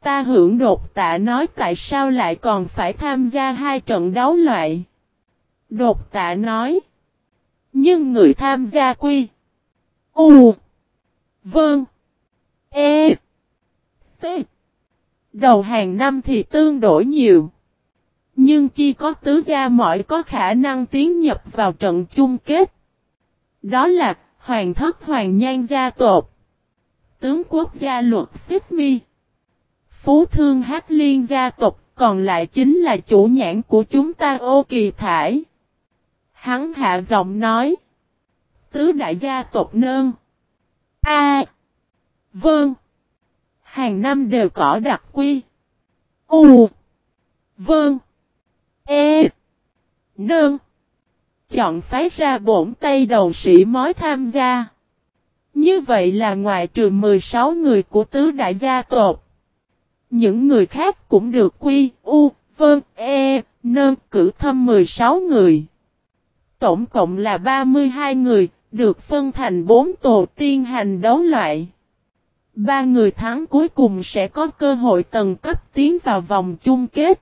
A: Ta hưởng đột tạ nói tại sao lại còn phải tham gia hai trận đấu loại. Đột tạ nói. Nhưng người tham gia quy. U. Vâng. E. T. Đầu hàng năm thì tương đổi nhiều. Nhưng chỉ có tứ gia mọi có khả năng tiến nhập vào trận chung kết. Đó là Hoàng thất Hoàng Nhan gia tộc. Tướng quốc gia luật xích mi. Phú thương hát liên gia tộc còn lại chính là chủ nhãn của chúng ta ô kỳ thải. Hắn hạ giọng nói. Tứ đại gia tộc nơn. A. vâng. Hàng năm đều có đặc quy. U. Vâng. E. Nương. Chọn phái ra bổn tay đầu sĩ mới tham gia. Như vậy là ngoài trừ 16 người của tứ đại gia tộc. Những người khác cũng được quy, u, vân, e, nương cử thâm 16 người. Tổng cộng là 32 người, được phân thành 4 tổ tiên hành đấu loại. Ba người thắng cuối cùng sẽ có cơ hội tầng cấp tiến vào vòng chung kết.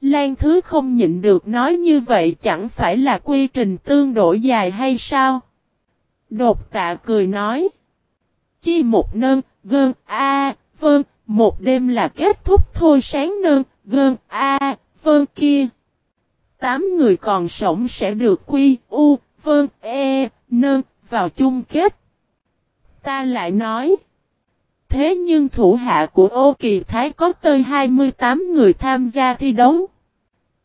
A: Lan Thứ không nhịn được nói như vậy chẳng phải là quy trình tương đổi dài hay sao? Đột tạ cười nói. Chi một nơn, gơn, a, vơn một đêm là kết thúc thôi sáng nơn, gơn, a, vơn kia. Tám người còn sống sẽ được quy, u, vơn e, nơn, vào chung kết. Ta lại nói. Thế nhưng thủ hạ của ô kỳ thái có tới 28 người tham gia thi đấu.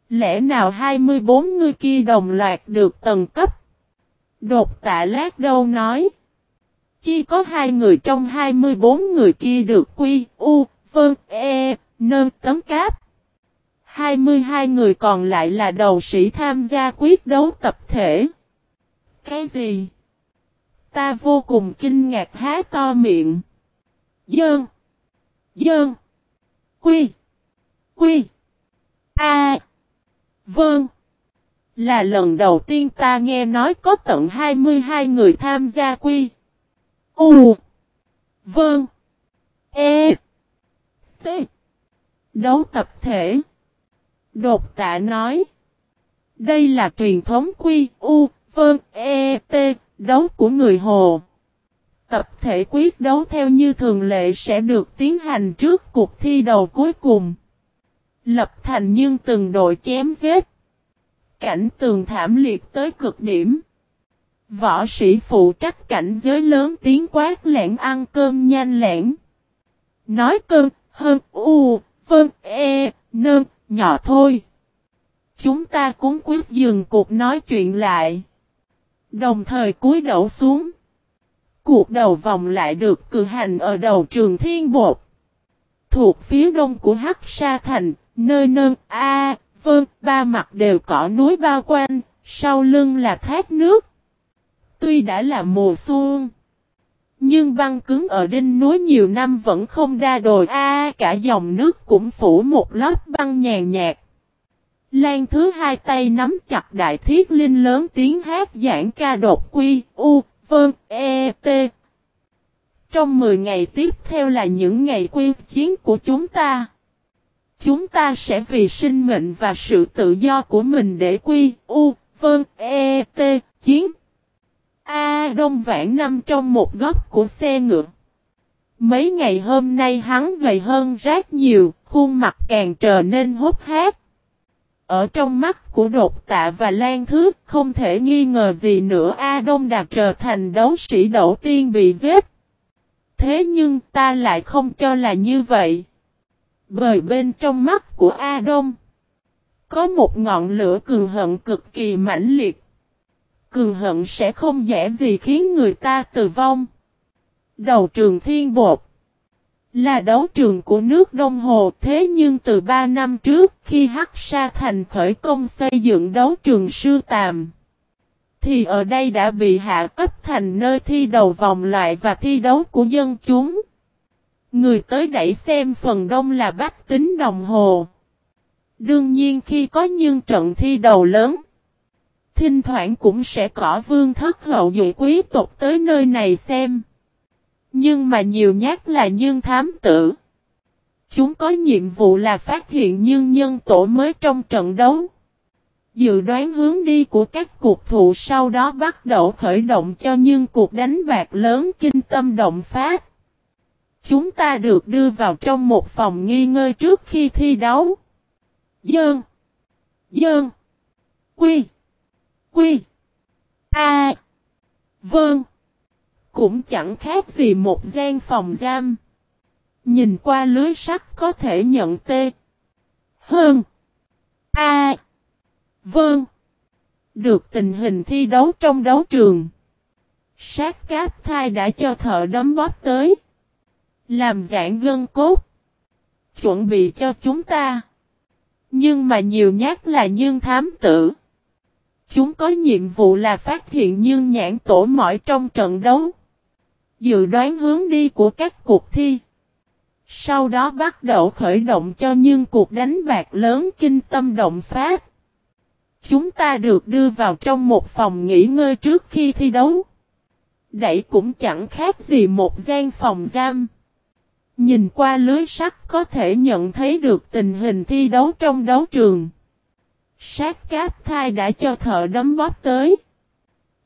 A: Lẽ nào 24 người kia đồng loạt được tầng cấp? Đột tạ lát đâu nói. Chỉ có hai người trong 24 người kia được quy, u, vân, e, nơn tấm cáp. 22 người còn lại là đầu sĩ tham gia quyết đấu tập thể. Cái gì? Ta vô cùng kinh ngạc há to miệng. Dơn. Dơn. Quy. Quy. A. Vâng. Là lần đầu tiên ta nghe nói có tận 22 người tham gia quy. U. Vâng. E. T. Đấu tập thể. Đột tạ nói. Đây là truyền thống quy. U. Vâng. E. T. Đấu của người Hồ. Tập thể quyết đấu theo như thường lệ sẽ được tiến hành trước cuộc thi đầu cuối cùng. Lập thành nhưng từng đội chém giết. Cảnh tường thảm liệt tới cực điểm. Võ sĩ phụ trách cảnh giới lớn tiếng quát lẹn ăn cơm nhanh lẹn. Nói cơm, hơn, u, vân e, nơn, nhỏ thôi. Chúng ta cũng quyết dừng cuộc nói chuyện lại. Đồng thời cúi đầu xuống. Cuộc đầu vòng lại được cử hành ở đầu trường Thiên Bột. Thuộc phía đông của Hắc Sa Thành, nơi nơn A, vâng, ba mặt đều có núi bao quanh, sau lưng là thác nước. Tuy đã là mùa xuân, Nhưng băng cứng ở đinh núi nhiều năm vẫn không đa đồi a cả dòng nước cũng phủ một lớp băng nhàn nhạt. Lan thứ hai tay nắm chặt đại thiết linh lớn tiếng hát giảng ca đột quy, u, vơn, e, t. Trong 10 ngày tiếp theo là những ngày quy chiến của chúng ta. Chúng ta sẽ vì sinh mệnh và sự tự do của mình để quy, u, vơn, e, t, chiến. A Đông Vãn nằm trong một góc của xe ngựa. Mấy ngày hôm nay hắn gầy hơn rác nhiều, khuôn mặt càng trở nên hốt hát. Ở trong mắt của đột tạ và lan thước không thể nghi ngờ gì nữa A Đông Đạt trở thành đấu sĩ đầu tiên bị giết. Thế nhưng, ta lại không cho là như vậy. Bởi bên trong mắt của A Đông có một ngọn lửa cường hận cực kỳ mãnh liệt. Cường hận sẽ không dễ gì khiến người ta tử vong. Đầu trường thiên bột là đấu trường của nước Đông Hồ thế nhưng từ 3 năm trước khi Hắc Sa Thành khởi công xây dựng đấu trường sư tàm thì ở đây đã bị hạ cấp thành nơi thi đầu vòng loại và thi đấu của dân chúng. Người tới đẩy xem phần đông là bách tính đồng hồ. Đương nhiên khi có những trận thi đầu lớn, thỉnh thoảng cũng sẽ có vương thất hậu dụ quý tộc tới nơi này xem. Nhưng mà nhiều nhát là nhân thám tử. Chúng có nhiệm vụ là phát hiện nhân nhân tổ mới trong trận đấu. Dự đoán hướng đi của các cuộc thụ sau đó bắt đầu khởi động cho những cuộc đánh bạc lớn kinh tâm động phát. Chúng ta được đưa vào trong một phòng nghi ngơi trước khi thi đấu. Dơn. Dơn. Quy. Quy. A. Vâng. Cũng chẳng khác gì một gian phòng giam. Nhìn qua lưới sắt có thể nhận tê. Hơn. A. Vâng. Được tình hình thi đấu trong đấu trường. Sát cáp thai đã cho thợ đấm bóp tới. Làm giãn gân cốt. Chuẩn bị cho chúng ta. Nhưng mà nhiều nhát là nhân thám tử. Chúng có nhiệm vụ là phát hiện nhân nhãn tổ mỏi trong trận đấu. Dự đoán hướng đi của các cuộc thi. Sau đó bắt đầu khởi động cho những cuộc đánh bạc lớn kinh tâm động phát. Chúng ta được đưa vào trong một phòng nghỉ ngơi trước khi thi đấu. Đẩy cũng chẳng khác gì một gian phòng giam. Nhìn qua lưới sắt có thể nhận thấy được tình hình thi đấu trong đấu trường. Sát cáp thai đã cho thợ đấm bóp tới.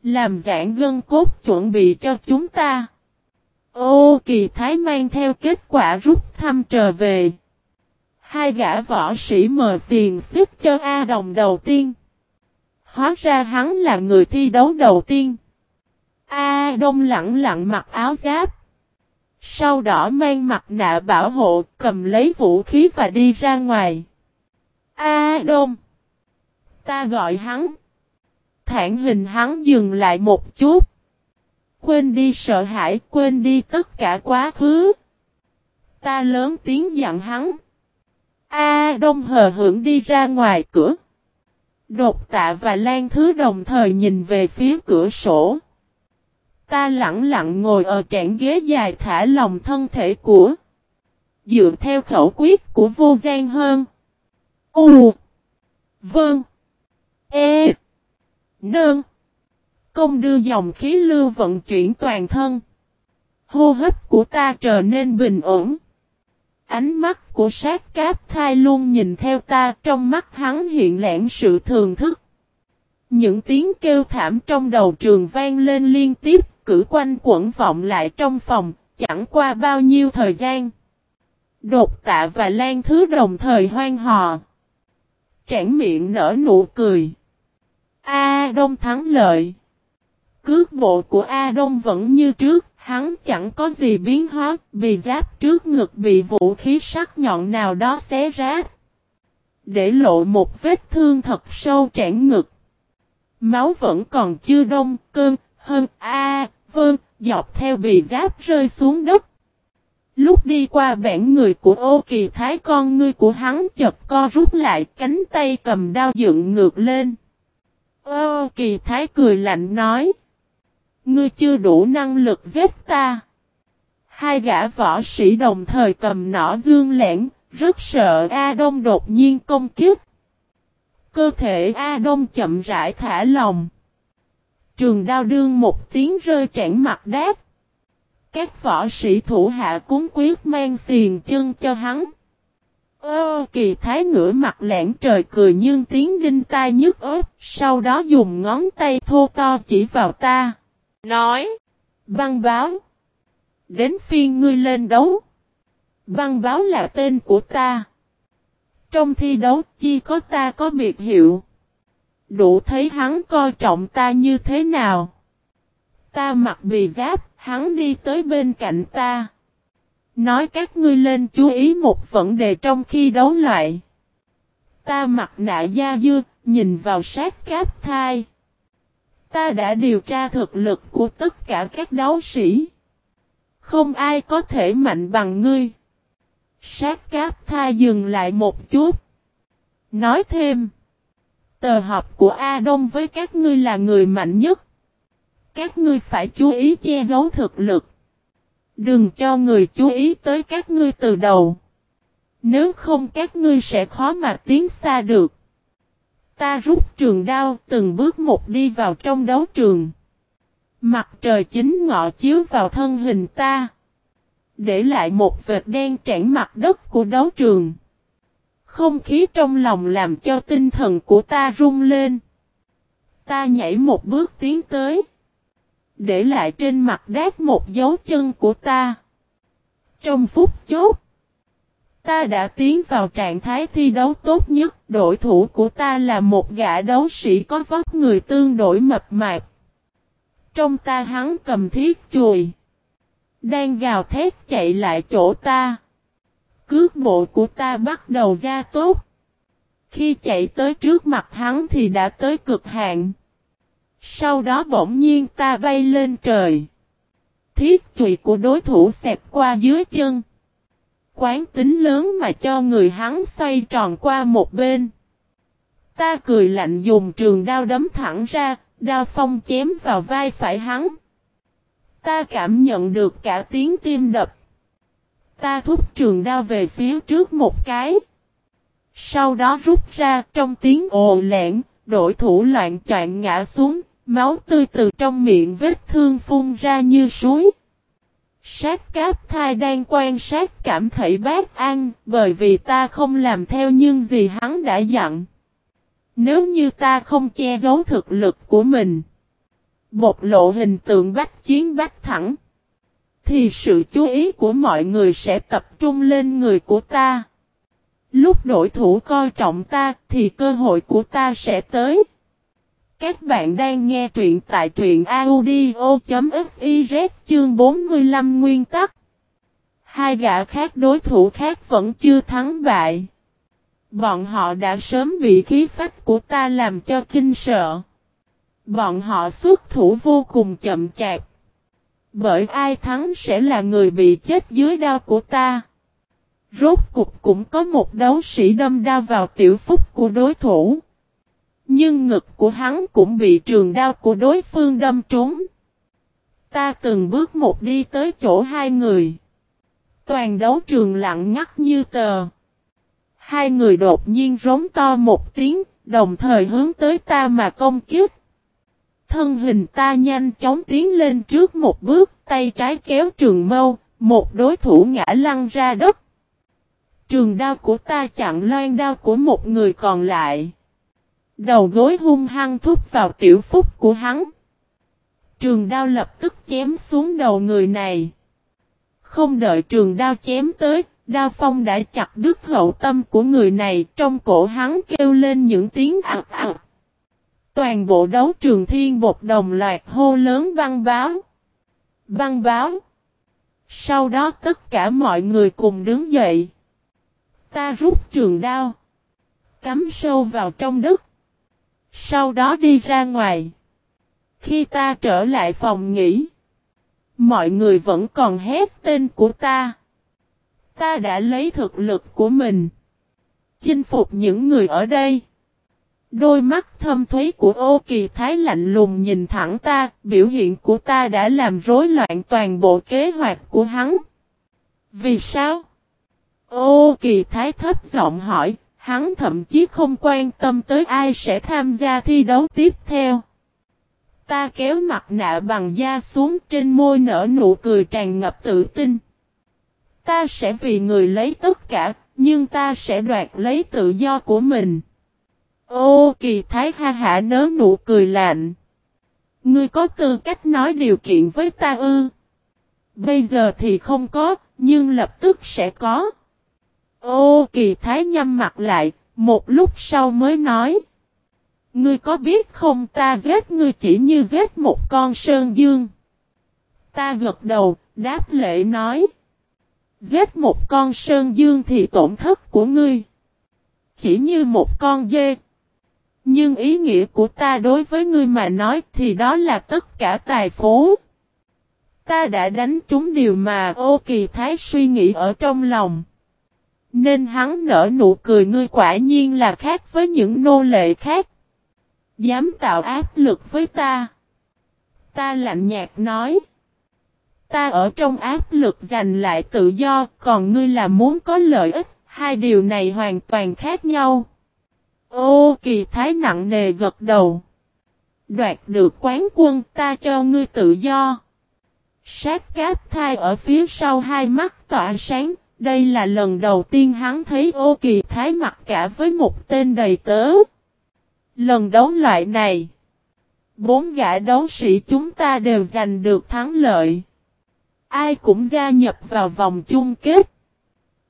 A: Làm giãn gân cốt chuẩn bị cho chúng ta. Ô, kỳ thái mang theo kết quả rút thăm trở về. Hai gã võ sĩ mờ xiền xếp cho A đồng đầu tiên. Hóa ra hắn là người thi đấu đầu tiên. A đông lặng lặng mặc áo giáp. Sau đó mang mặt nạ bảo hộ, cầm lấy vũ khí và đi ra ngoài. A đông. Ta gọi hắn. Thản hình hắn dừng lại một chút. Quên đi sợ hãi, quên đi tất cả quá khứ. Ta lớn tiếng dặn hắn. A đông hờ hưởng đi ra ngoài cửa. Đột tạ và Lan Thứ đồng thời nhìn về phía cửa sổ. Ta lặng lặng ngồi ở trạng ghế dài thả lòng thân thể của. Dựa theo khẩu quyết của vô gian hơn. U. Vâng. E. Nương. Công đưa dòng khí lưu vận chuyển toàn thân. Hô hấp của ta trở nên bình ổn. Ánh mắt của sát cáp thai luôn nhìn theo ta trong mắt hắn hiện lẽn sự thường thức. Những tiếng kêu thảm trong đầu trường vang lên liên tiếp, cử quanh quẩn vọng lại trong phòng, chẳng qua bao nhiêu thời gian. Đột tạ và lan thứ đồng thời hoang hò. Trảng miệng nở nụ cười. A Đông thắng lợi. Cước bộ của A Đông vẫn như trước, hắn chẳng có gì biến hóa, bị giáp trước ngực bị vũ khí sắc nhọn nào đó xé rách. Để lộ một vết thương thật sâu trảng ngực. Máu vẫn còn chưa đông, cơn, hơn, a, vơn, dọc theo bị giáp rơi xuống đất. Lúc đi qua bản người của ô kỳ thái con ngươi của hắn chật co rút lại cánh tay cầm đao dựng ngược lên. Ô kỳ thái cười lạnh nói. Ngươi chưa đủ năng lực giết ta. Hai gã võ sĩ đồng thời cầm nỏ dương lẻn, rất sợ A Đông đột nhiên công kiếp. Cơ thể A Đông chậm rãi thả lòng. Trường đao đương một tiếng rơi trảng mặt đát. Các võ sĩ thủ hạ cúng quyết mang xiền chân cho hắn. Ơ kỳ thái ngửa mặt lẻn trời cười nhưng tiếng đinh tai nhức ớt, sau đó dùng ngón tay thô to chỉ vào ta. Nói, băng báo. Đến phiên ngươi lên đấu. Băng báo là tên của ta. Trong thi đấu chi có ta có biệt hiệu. Đủ thấy hắn coi trọng ta như thế nào. Ta mặc bì giáp, hắn đi tới bên cạnh ta. Nói các ngươi lên chú ý một vấn đề trong khi đấu loại. Ta mặc nạ da dưa, nhìn vào sát cáp thai. Ta đã điều tra thực lực của tất cả các đấu sĩ. Không ai có thể mạnh bằng ngươi. Sát cáp tha dừng lại một chút. Nói thêm. Tờ họp của A Đông với các ngươi là người mạnh nhất. Các ngươi phải chú ý che giấu thực lực. Đừng cho người chú ý tới các ngươi từ đầu. Nếu không các ngươi sẽ khó mà tiến xa được. Ta rút trường đao, từng bước một đi vào trong đấu trường. Mặt trời chính ngọ chiếu vào thân hình ta. Để lại một vệt đen trảng mặt đất của đấu trường. Không khí trong lòng làm cho tinh thần của ta rung lên. Ta nhảy một bước tiến tới. Để lại trên mặt đát một dấu chân của ta. Trong phút chốt. Ta đã tiến vào trạng thái thi đấu tốt nhất. Đội thủ của ta là một gã đấu sĩ có vóc người tương đối mập mạp. Trong ta hắn cầm thiết chùi. Đang gào thét chạy lại chỗ ta. Cước bộ của ta bắt đầu ra tốt. Khi chạy tới trước mặt hắn thì đã tới cực hạn. Sau đó bỗng nhiên ta bay lên trời. Thiết chùy của đối thủ xẹp qua dưới chân. Quán tính lớn mà cho người hắn xoay tròn qua một bên. Ta cười lạnh dùng trường đao đấm thẳng ra, đao phong chém vào vai phải hắn. Ta cảm nhận được cả tiếng tim đập. Ta thúc trường đao về phía trước một cái. Sau đó rút ra trong tiếng ồ lẹn, đổi thủ loạn choạng ngã xuống, máu tươi từ trong miệng vết thương phun ra như suối. Sát cáp thai đang quan sát cảm thấy bác an, bởi vì ta không làm theo nhưng gì hắn đã dặn. Nếu như ta không che giấu thực lực của mình, bộc lộ hình tượng bách chiến bách thẳng, thì sự chú ý của mọi người sẽ tập trung lên người của ta. Lúc đội thủ coi trọng ta thì cơ hội của ta sẽ tới. Các bạn đang nghe truyện tại truyện audio.fiz chương 45 nguyên tắc. Hai gã khác đối thủ khác vẫn chưa thắng bại. Bọn họ đã sớm bị khí phách của ta làm cho kinh sợ. Bọn họ xuất thủ vô cùng chậm chạp. Bởi ai thắng sẽ là người bị chết dưới đao của ta. Rốt cục cũng có một đấu sĩ đâm đao vào tiểu phúc của đối thủ. Nhưng ngực của hắn cũng bị trường đao của đối phương đâm trúng. Ta từng bước một đi tới chỗ hai người. Toàn đấu trường lặng ngắt như tờ. Hai người đột nhiên rống to một tiếng, đồng thời hướng tới ta mà công kiếp. Thân hình ta nhanh chóng tiến lên trước một bước, tay trái kéo trường mâu, một đối thủ ngã lăn ra đất. Trường đao của ta chặn loan đao của một người còn lại. Đầu gối hung hăng thúc vào tiểu phúc của hắn. Trường đao lập tức chém xuống đầu người này. Không đợi trường đao chém tới, đao phong đã chặt đứt hậu tâm của người này trong cổ hắn kêu lên những tiếng ạc ạc. Toàn bộ đấu trường thiên bột đồng loạt hô lớn băng báo. Băng báo. Sau đó tất cả mọi người cùng đứng dậy. Ta rút trường đao. Cắm sâu vào trong đất. Sau đó đi ra ngoài. Khi ta trở lại phòng nghỉ. Mọi người vẫn còn hét tên của ta. Ta đã lấy thực lực của mình. Chinh phục những người ở đây. Đôi mắt thâm thúy của ô kỳ thái lạnh lùng nhìn thẳng ta, biểu hiện của ta đã làm rối loạn toàn bộ kế hoạch của hắn. Vì sao? Ô kỳ thái thấp giọng hỏi, hắn thậm chí không quan tâm tới ai sẽ tham gia thi đấu tiếp theo. Ta kéo mặt nạ bằng da xuống trên môi nở nụ cười tràn ngập tự tin. Ta sẽ vì người lấy tất cả, nhưng ta sẽ đoạt lấy tự do của mình. Ô kỳ thái ha hạ nớ nụ cười lạnh. Ngươi có tư cách nói điều kiện với ta ư. Bây giờ thì không có, nhưng lập tức sẽ có. Ô kỳ thái nhắm mặt lại, một lúc sau mới nói. Ngươi có biết không ta giết ngươi chỉ như giết một con sơn dương. Ta gật đầu, đáp lệ nói. Giết một con sơn dương thì tổn thất của ngươi. Chỉ như một con dê. Nhưng ý nghĩa của ta đối với ngươi mà nói thì đó là tất cả tài phú. Ta đã đánh trúng điều mà ô kỳ thái suy nghĩ ở trong lòng. Nên hắn nở nụ cười ngươi quả nhiên là khác với những nô lệ khác. Dám tạo áp lực với ta. Ta lạnh nhạt nói. Ta ở trong áp lực giành lại tự do, còn ngươi là muốn có lợi ích, hai điều này hoàn toàn khác nhau. Ô kỳ thái nặng nề gật đầu. Đoạt được quán quân ta cho ngươi tự do. Sát cáp thai ở phía sau hai mắt tỏa sáng, đây là lần đầu tiên hắn thấy ô kỳ thái mặt cả với một tên đầy tớ. Lần đấu loại này, bốn gã đấu sĩ chúng ta đều giành được thắng lợi. Ai cũng gia nhập vào vòng chung kết.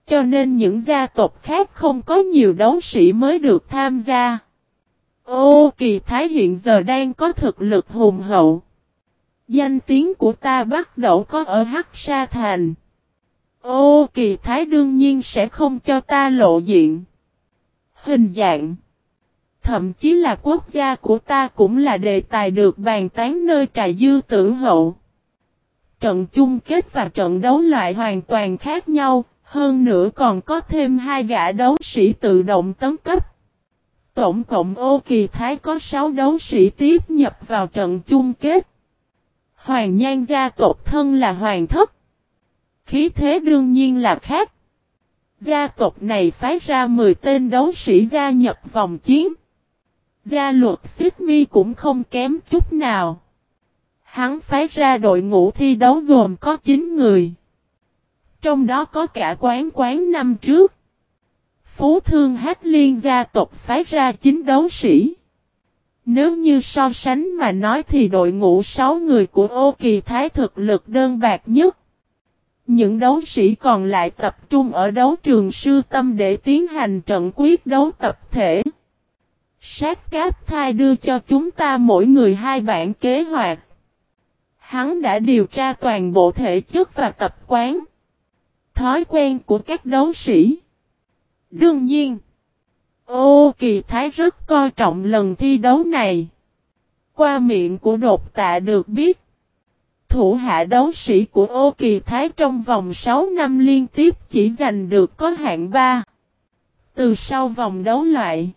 A: Cho nên những gia tộc khác không có nhiều đấu sĩ mới được tham gia. Ô kỳ thái hiện giờ đang có thực lực hùng hậu. Danh tiếng của ta bắt đầu có ở Hắc Sa Thành. Ô kỳ thái đương nhiên sẽ không cho ta lộ diện. Hình dạng. Thậm chí là quốc gia của ta cũng là đề tài được bàn tán nơi trà dư tử hậu. Trận chung kết và trận đấu loại hoàn toàn khác nhau, hơn nữa còn có thêm hai gã đấu sĩ tự động tấn cấp. Tổng cộng ô kỳ thái có 6 đấu sĩ tiếp nhập vào trận chung kết. Hoàng nhan gia tộc thân là hoàng thất. Khí thế đương nhiên là khác. Gia tộc này phái ra 10 tên đấu sĩ gia nhập vòng chiến. Gia luật xích mi cũng không kém chút nào. Hắn phái ra đội ngũ thi đấu gồm có 9 người. Trong đó có cả quán quán năm trước. Phú Thương Hát Liên gia tộc phái ra 9 đấu sĩ. Nếu như so sánh mà nói thì đội ngũ 6 người của Ô Kỳ Thái thực lực đơn bạc nhất. Những đấu sĩ còn lại tập trung ở đấu trường sư tâm để tiến hành trận quyết đấu tập thể. Sát cáp thai đưa cho chúng ta mỗi người hai bản kế hoạch. Hắn đã điều tra toàn bộ thể chất và tập quán. Thói quen của các đấu sĩ. Đương nhiên. Ô kỳ thái rất coi trọng lần thi đấu này. Qua miệng của đột tạ được biết. Thủ hạ đấu sĩ của ô kỳ thái trong vòng 6 năm liên tiếp chỉ giành được có hạng 3. Từ sau vòng đấu loại.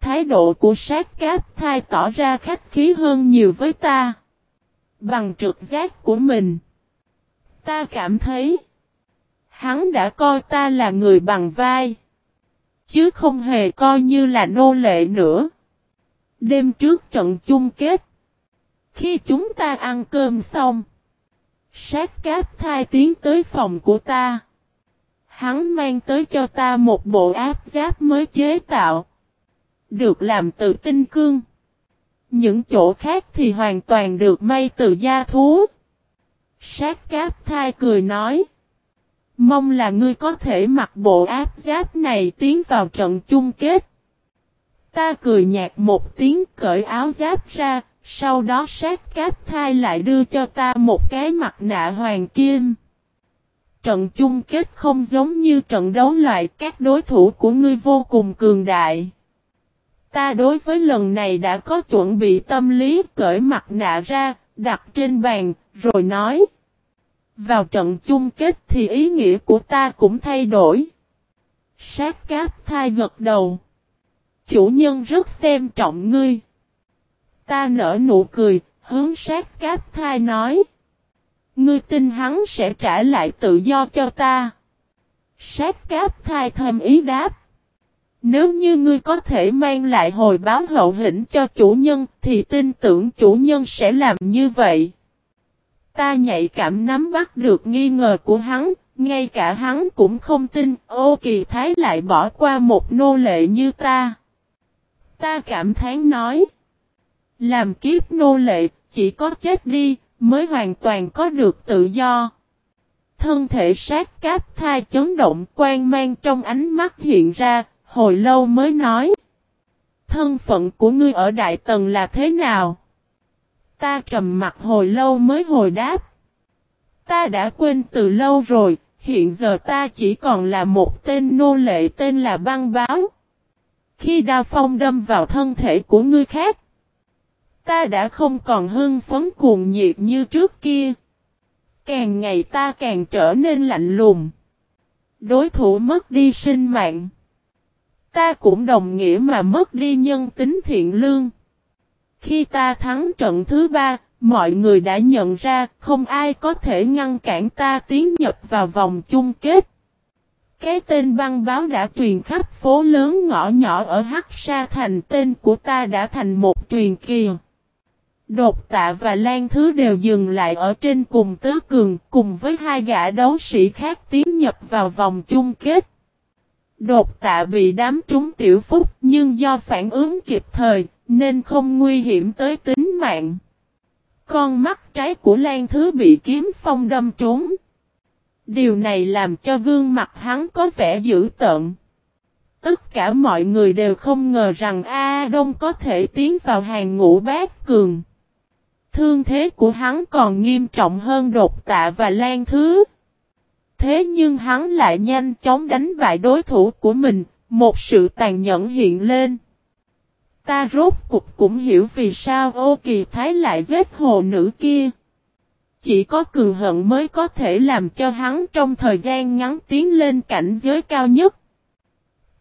A: Thái độ của sát cáp thai tỏ ra khách khí hơn nhiều với ta. Bằng trực giác của mình. Ta cảm thấy. Hắn đã coi ta là người bằng vai. Chứ không hề coi như là nô lệ nữa. Đêm trước trận chung kết. Khi chúng ta ăn cơm xong. Sát cáp thai tiến tới phòng của ta. Hắn mang tới cho ta một bộ áp giáp mới chế tạo. Được làm từ tinh cương. Những chỗ khác thì hoàn toàn được may từ da thú. Sát cáp thai cười nói. Mong là ngươi có thể mặc bộ áp giáp này tiến vào trận chung kết. Ta cười nhạt một tiếng cởi áo giáp ra, sau đó sát cáp thai lại đưa cho ta một cái mặt nạ hoàng kim. Trận chung kết không giống như trận đấu loại các đối thủ của ngươi vô cùng cường đại. Ta đối với lần này đã có chuẩn bị tâm lý cởi mặt nạ ra, đặt trên bàn, rồi nói. Vào trận chung kết thì ý nghĩa của ta cũng thay đổi. Sát cáp thai gật đầu. chủ nhân rất xem trọng ngươi. Ta nở nụ cười, hướng sát cáp thai nói. Ngươi tin hắn sẽ trả lại tự do cho ta. Sát cáp thai thầm ý đáp. Nếu như ngươi có thể mang lại hồi báo hậu hĩnh cho chủ nhân thì tin tưởng chủ nhân sẽ làm như vậy. Ta nhạy cảm nắm bắt được nghi ngờ của hắn, ngay cả hắn cũng không tin ô kỳ thái lại bỏ qua một nô lệ như ta. Ta cảm thán nói. Làm kiếp nô lệ, chỉ có chết đi, mới hoàn toàn có được tự do. Thân thể sát cáp thai chấn động quan mang trong ánh mắt hiện ra, hồi lâu mới nói. Thân phận của ngươi ở Đại Tần là thế nào? Ta trầm mặt hồi lâu mới hồi đáp. Ta đã quên từ lâu rồi, hiện giờ ta chỉ còn là một tên nô lệ tên là băng báo. Khi đao phong đâm vào thân thể của ngươi khác, ta đã không còn hưng phấn cuồng nhiệt như trước kia. Càng ngày ta càng trở nên lạnh lùng. Đối thủ mất đi sinh mạng. Ta cũng đồng nghĩa mà mất đi nhân tính thiện lương. Khi ta thắng trận thứ ba, mọi người đã nhận ra không ai có thể ngăn cản ta tiến nhập vào vòng chung kết. Cái tên băng báo đã truyền khắp phố lớn ngõ nhỏ ở Hắc Sa Thành tên của ta đã thành một truyền kỳ. Đột tạ và Lan Thứ đều dừng lại ở trên cùng tứ cường, cùng với hai gã đấu sĩ khác tiến nhập vào vòng chung kết. Đột tạ bị đám trúng tiểu phúc, nhưng do phản ứng kịp thời, nên không nguy hiểm tới tính mạng. Con mắt trái của Lan Thứ bị kiếm phong đâm trúng. Điều này làm cho gương mặt hắn có vẻ dữ tợn. Tất cả mọi người đều không ngờ rằng A Đông có thể tiến vào hàng ngũ bát cường. Thương thế của hắn còn nghiêm trọng hơn đột tạ và lan thứ. Thế nhưng hắn lại nhanh chóng đánh bại đối thủ của mình, một sự tàn nhẫn hiện lên. Ta rốt cục cũng hiểu vì sao ô kỳ thái lại giết hồ nữ kia. Chỉ có cường hận mới có thể làm cho hắn trong thời gian ngắn tiến lên cảnh giới cao nhất.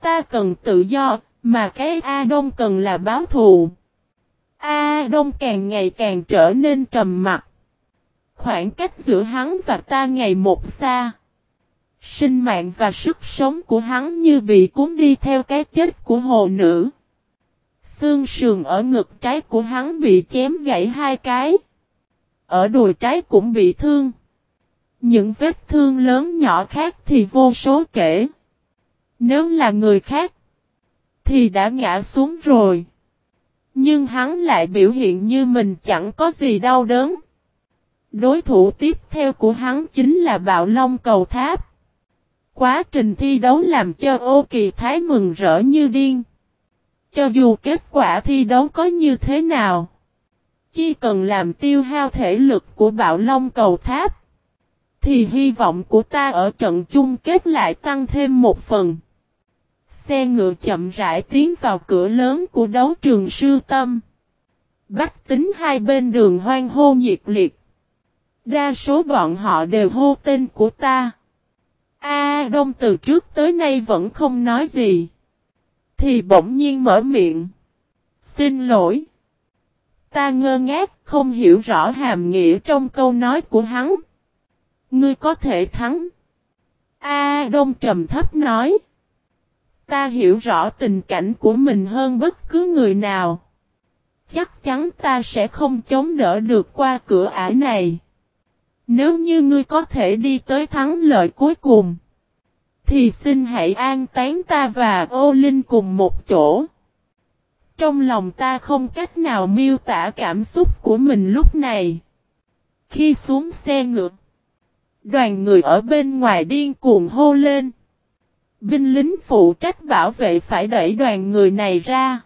A: Ta cần tự do, mà cái A Đông cần là báo thù. A Đông càng ngày càng trở nên trầm mặc. Khoảng cách giữa hắn và ta ngày một xa. Sinh mạng và sức sống của hắn như bị cuốn đi theo cái chết của hồ nữ. Xương sườn ở ngực trái của hắn bị chém gãy hai cái. Ở đùi trái cũng bị thương. Những vết thương lớn nhỏ khác thì vô số kể. Nếu là người khác, thì đã ngã xuống rồi. Nhưng hắn lại biểu hiện như mình chẳng có gì đau đớn. Đối thủ tiếp theo của hắn chính là Bạo Long Cầu Tháp. Quá trình thi đấu làm cho ô kỳ thái mừng rỡ như điên. Cho dù kết quả thi đấu có như thế nào. Chỉ cần làm tiêu hao thể lực của Bạo Long Cầu Tháp. Thì hy vọng của ta ở trận chung kết lại tăng thêm một phần. Xe ngựa chậm rãi tiến vào cửa lớn của đấu trường sư tâm. Bách tính hai bên đường hoang hô nhiệt liệt. Đa số bọn họ đều hô tên của ta. A, Đông từ trước tới nay vẫn không nói gì. Thì bỗng nhiên mở miệng. Xin lỗi. Ta ngơ ngác, không hiểu rõ hàm nghĩa trong câu nói của hắn. Ngươi có thể thắng. A, Đông trầm thấp nói. Ta hiểu rõ tình cảnh của mình hơn bất cứ người nào. Chắc chắn ta sẽ không chống đỡ được qua cửa ải này. Nếu như ngươi có thể đi tới thắng lợi cuối cùng. Thì xin hãy an tán ta và ô linh cùng một chỗ. Trong lòng ta không cách nào miêu tả cảm xúc của mình lúc này. Khi xuống xe ngựa. Đoàn người ở bên ngoài điên cuồng hô lên. Binh lính phụ trách bảo vệ phải đẩy đoàn người này ra.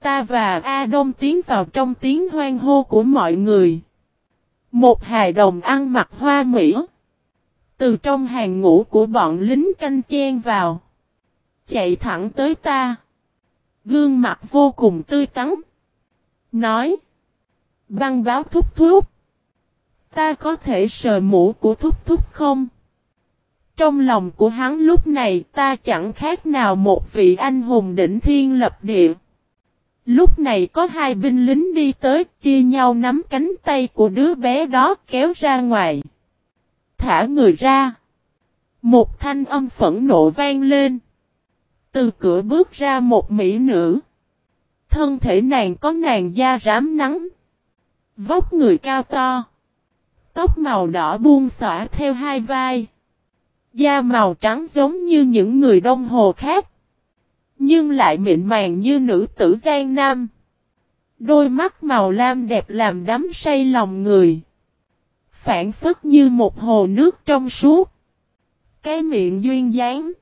A: Ta và A Đông tiến vào trong tiếng hoang hô của mọi người. Một hài đồng ăn mặc hoa mỹ. Từ trong hàng ngũ của bọn lính canh chen vào. Chạy thẳng tới ta. Gương mặt vô cùng tươi tắn. Nói. Băng báo thúc thúc. Ta có thể sờ mũ của thúc thúc không? Trong lòng của hắn lúc này ta chẳng khác nào một vị anh hùng đỉnh thiên lập địa. Lúc này có hai binh lính đi tới, chia nhau nắm cánh tay của đứa bé đó kéo ra ngoài. Thả người ra. Một thanh âm phẫn nộ vang lên. Từ cửa bước ra một mỹ nữ. Thân thể nàng có nàng da rám nắng. Vóc người cao to. Tóc màu đỏ buông xõa theo hai vai. Da màu trắng giống như những người đông hồ khác. Nhưng lại mịn màng như nữ tử Giang Nam. Đôi mắt màu lam đẹp làm đắm say lòng người. Phản phất như một hồ nước trong suốt. Cái miệng duyên dáng.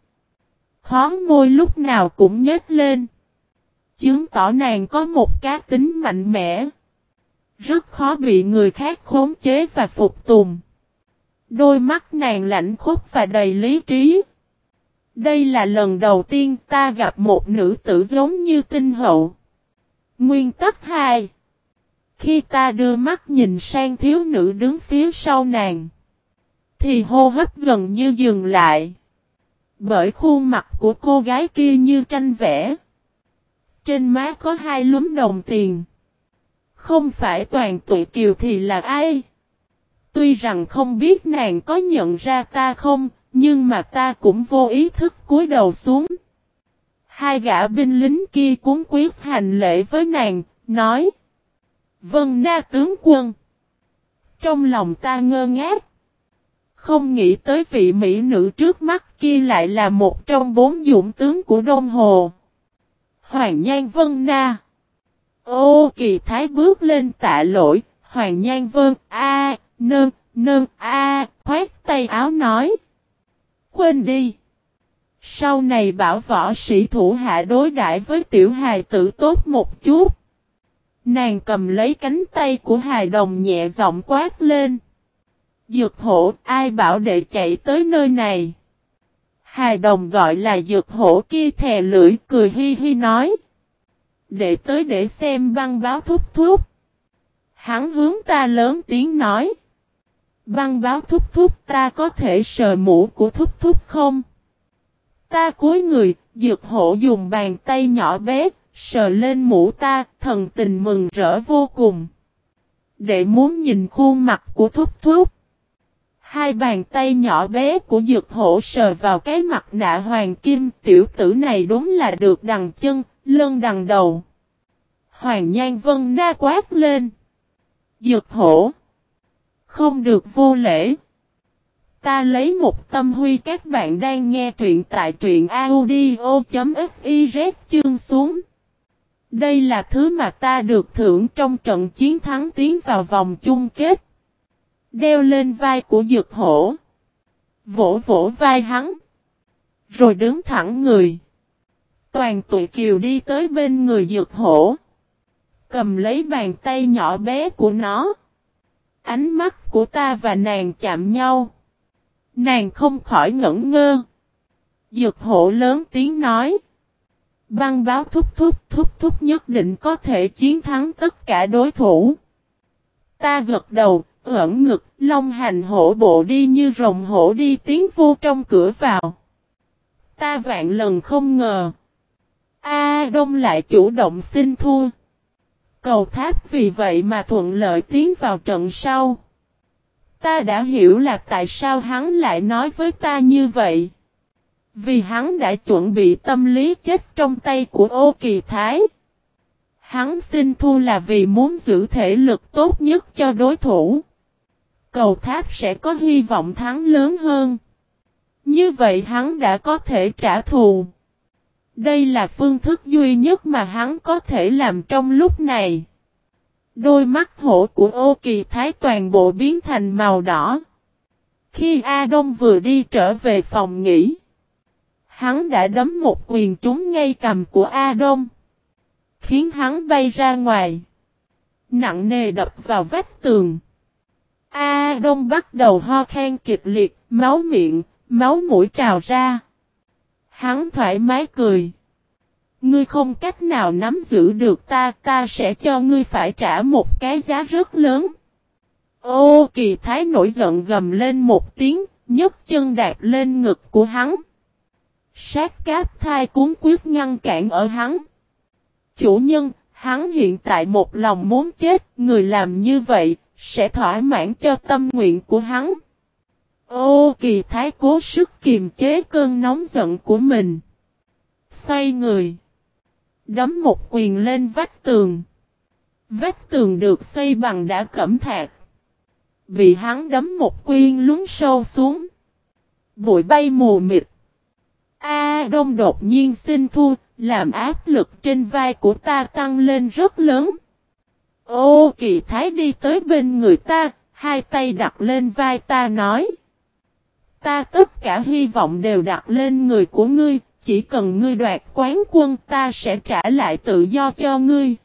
A: Khóng môi lúc nào cũng nhếch lên. Chứng tỏ nàng có một cá tính mạnh mẽ. Rất khó bị người khác khống chế và phục tùng. Đôi mắt nàng lạnh khốc và đầy lý trí. Đây là lần đầu tiên ta gặp một nữ tử giống như tinh hậu. Nguyên tắc 2 Khi ta đưa mắt nhìn sang thiếu nữ đứng phía sau nàng, thì hô hấp gần như dừng lại. Bởi khuôn mặt của cô gái kia như tranh vẽ. Trên má có hai lúm đồng tiền. Không phải toàn tụi kiều thì là ai? Tuy rằng không biết nàng có nhận ra ta không, nhưng mà ta cũng vô ý thức cúi đầu xuống. Hai gã binh lính kia cuốn quyết hành lễ với nàng, nói. Vân na tướng quân. Trong lòng ta ngơ ngác. Không nghĩ tới vị mỹ nữ trước mắt kia lại là một trong bốn dũng tướng của Đông Hồ. Hoàng Nhan Vân Na. Ô kỳ thái bước lên tạ lỗi, Hoàng Nhan Vân, a Nơ, nơ, a khoét tay áo nói. Quên đi. Sau này bảo võ sĩ thủ hạ đối đãi với tiểu hài tử tốt một chút. Nàng cầm lấy cánh tay của hài đồng nhẹ giọng quát lên. Dược hổ, ai bảo để chạy tới nơi này? Hài đồng gọi là dược hổ kia thè lưỡi cười hi hi nói. Để tới để xem băng báo thúc thúc. Hắn hướng ta lớn tiếng nói. Băng báo thúc thúc ta có thể sờ mũ của thúc thúc không? Ta cúi người, dược hộ dùng bàn tay nhỏ bé, sờ lên mũ ta, thần tình mừng rỡ vô cùng. Để muốn nhìn khuôn mặt của thúc thúc. Hai bàn tay nhỏ bé của dược hổ sờ vào cái mặt nạ hoàng kim tiểu tử này đúng là được đằng chân, lân đằng đầu. Hoàng Nhan Vân na quát lên. Dược hổ. Không được vô lễ. Ta lấy một tâm huy các bạn đang nghe truyện tại truyện audio.fiz chương xuống. Đây là thứ mà ta được thưởng trong trận chiến thắng tiến vào vòng chung kết. Đeo lên vai của dược hổ. Vỗ vỗ vai hắn. Rồi đứng thẳng người. Toàn tụi kiều đi tới bên người dược hổ. Cầm lấy bàn tay nhỏ bé của nó. Ánh mắt của ta và nàng chạm nhau. Nàng không khỏi ngẩn ngơ. Dược hộ lớn tiếng nói. Băng báo thúc thúc thúc thúc nhất định có thể chiến thắng tất cả đối thủ. Ta gật đầu, ẩn ngực, long hành hổ bộ đi như rồng hổ đi tiến vô trong cửa vào. Ta vạn lần không ngờ. A Đông lại chủ động xin thua. Cầu tháp vì vậy mà thuận lợi tiến vào trận sau. Ta đã hiểu là tại sao hắn lại nói với ta như vậy. Vì hắn đã chuẩn bị tâm lý chết trong tay của ô kỳ thái. Hắn xin thua là vì muốn giữ thể lực tốt nhất cho đối thủ. Cầu tháp sẽ có hy vọng thắng lớn hơn. Như vậy hắn đã có thể trả thù. Đây là phương thức duy nhất mà hắn có thể làm trong lúc này. Đôi mắt hổ của ô kỳ thái toàn bộ biến thành màu đỏ. Khi A Đông vừa đi trở về phòng nghỉ, hắn đã đấm một quyền trúng ngay cầm của A Đông, khiến hắn bay ra ngoài, nặng nề đập vào vách tường. A Đông bắt đầu ho khan kịch liệt, máu miệng, máu mũi trào ra. Hắn thoải mái cười. Ngươi không cách nào nắm giữ được ta, ta sẽ cho ngươi phải trả một cái giá rất lớn. Ô kỳ thái nổi giận gầm lên một tiếng, nhấc chân đạp lên ngực của hắn. Sát cáp thai cuốn quyết ngăn cản ở hắn. Chủ nhân, hắn hiện tại một lòng muốn chết, người làm như vậy, sẽ thỏa mãn cho tâm nguyện của hắn. Ô kỳ thái cố sức kiềm chế cơn nóng giận của mình. Xoay người. Đấm một quyền lên vách tường. Vách tường được xây bằng đá cẩm thạch. Bị hắn đấm một quyên lún sâu xuống. Bụi bay mù mịt. A đông đột nhiên xin thua, làm áp lực trên vai của ta tăng lên rất lớn. Ô kỳ thái đi tới bên người ta, hai tay đặt lên vai ta nói. Ta tất cả hy vọng đều đặt lên người của ngươi, chỉ cần ngươi đoạt quán quân ta sẽ trả lại tự do cho ngươi.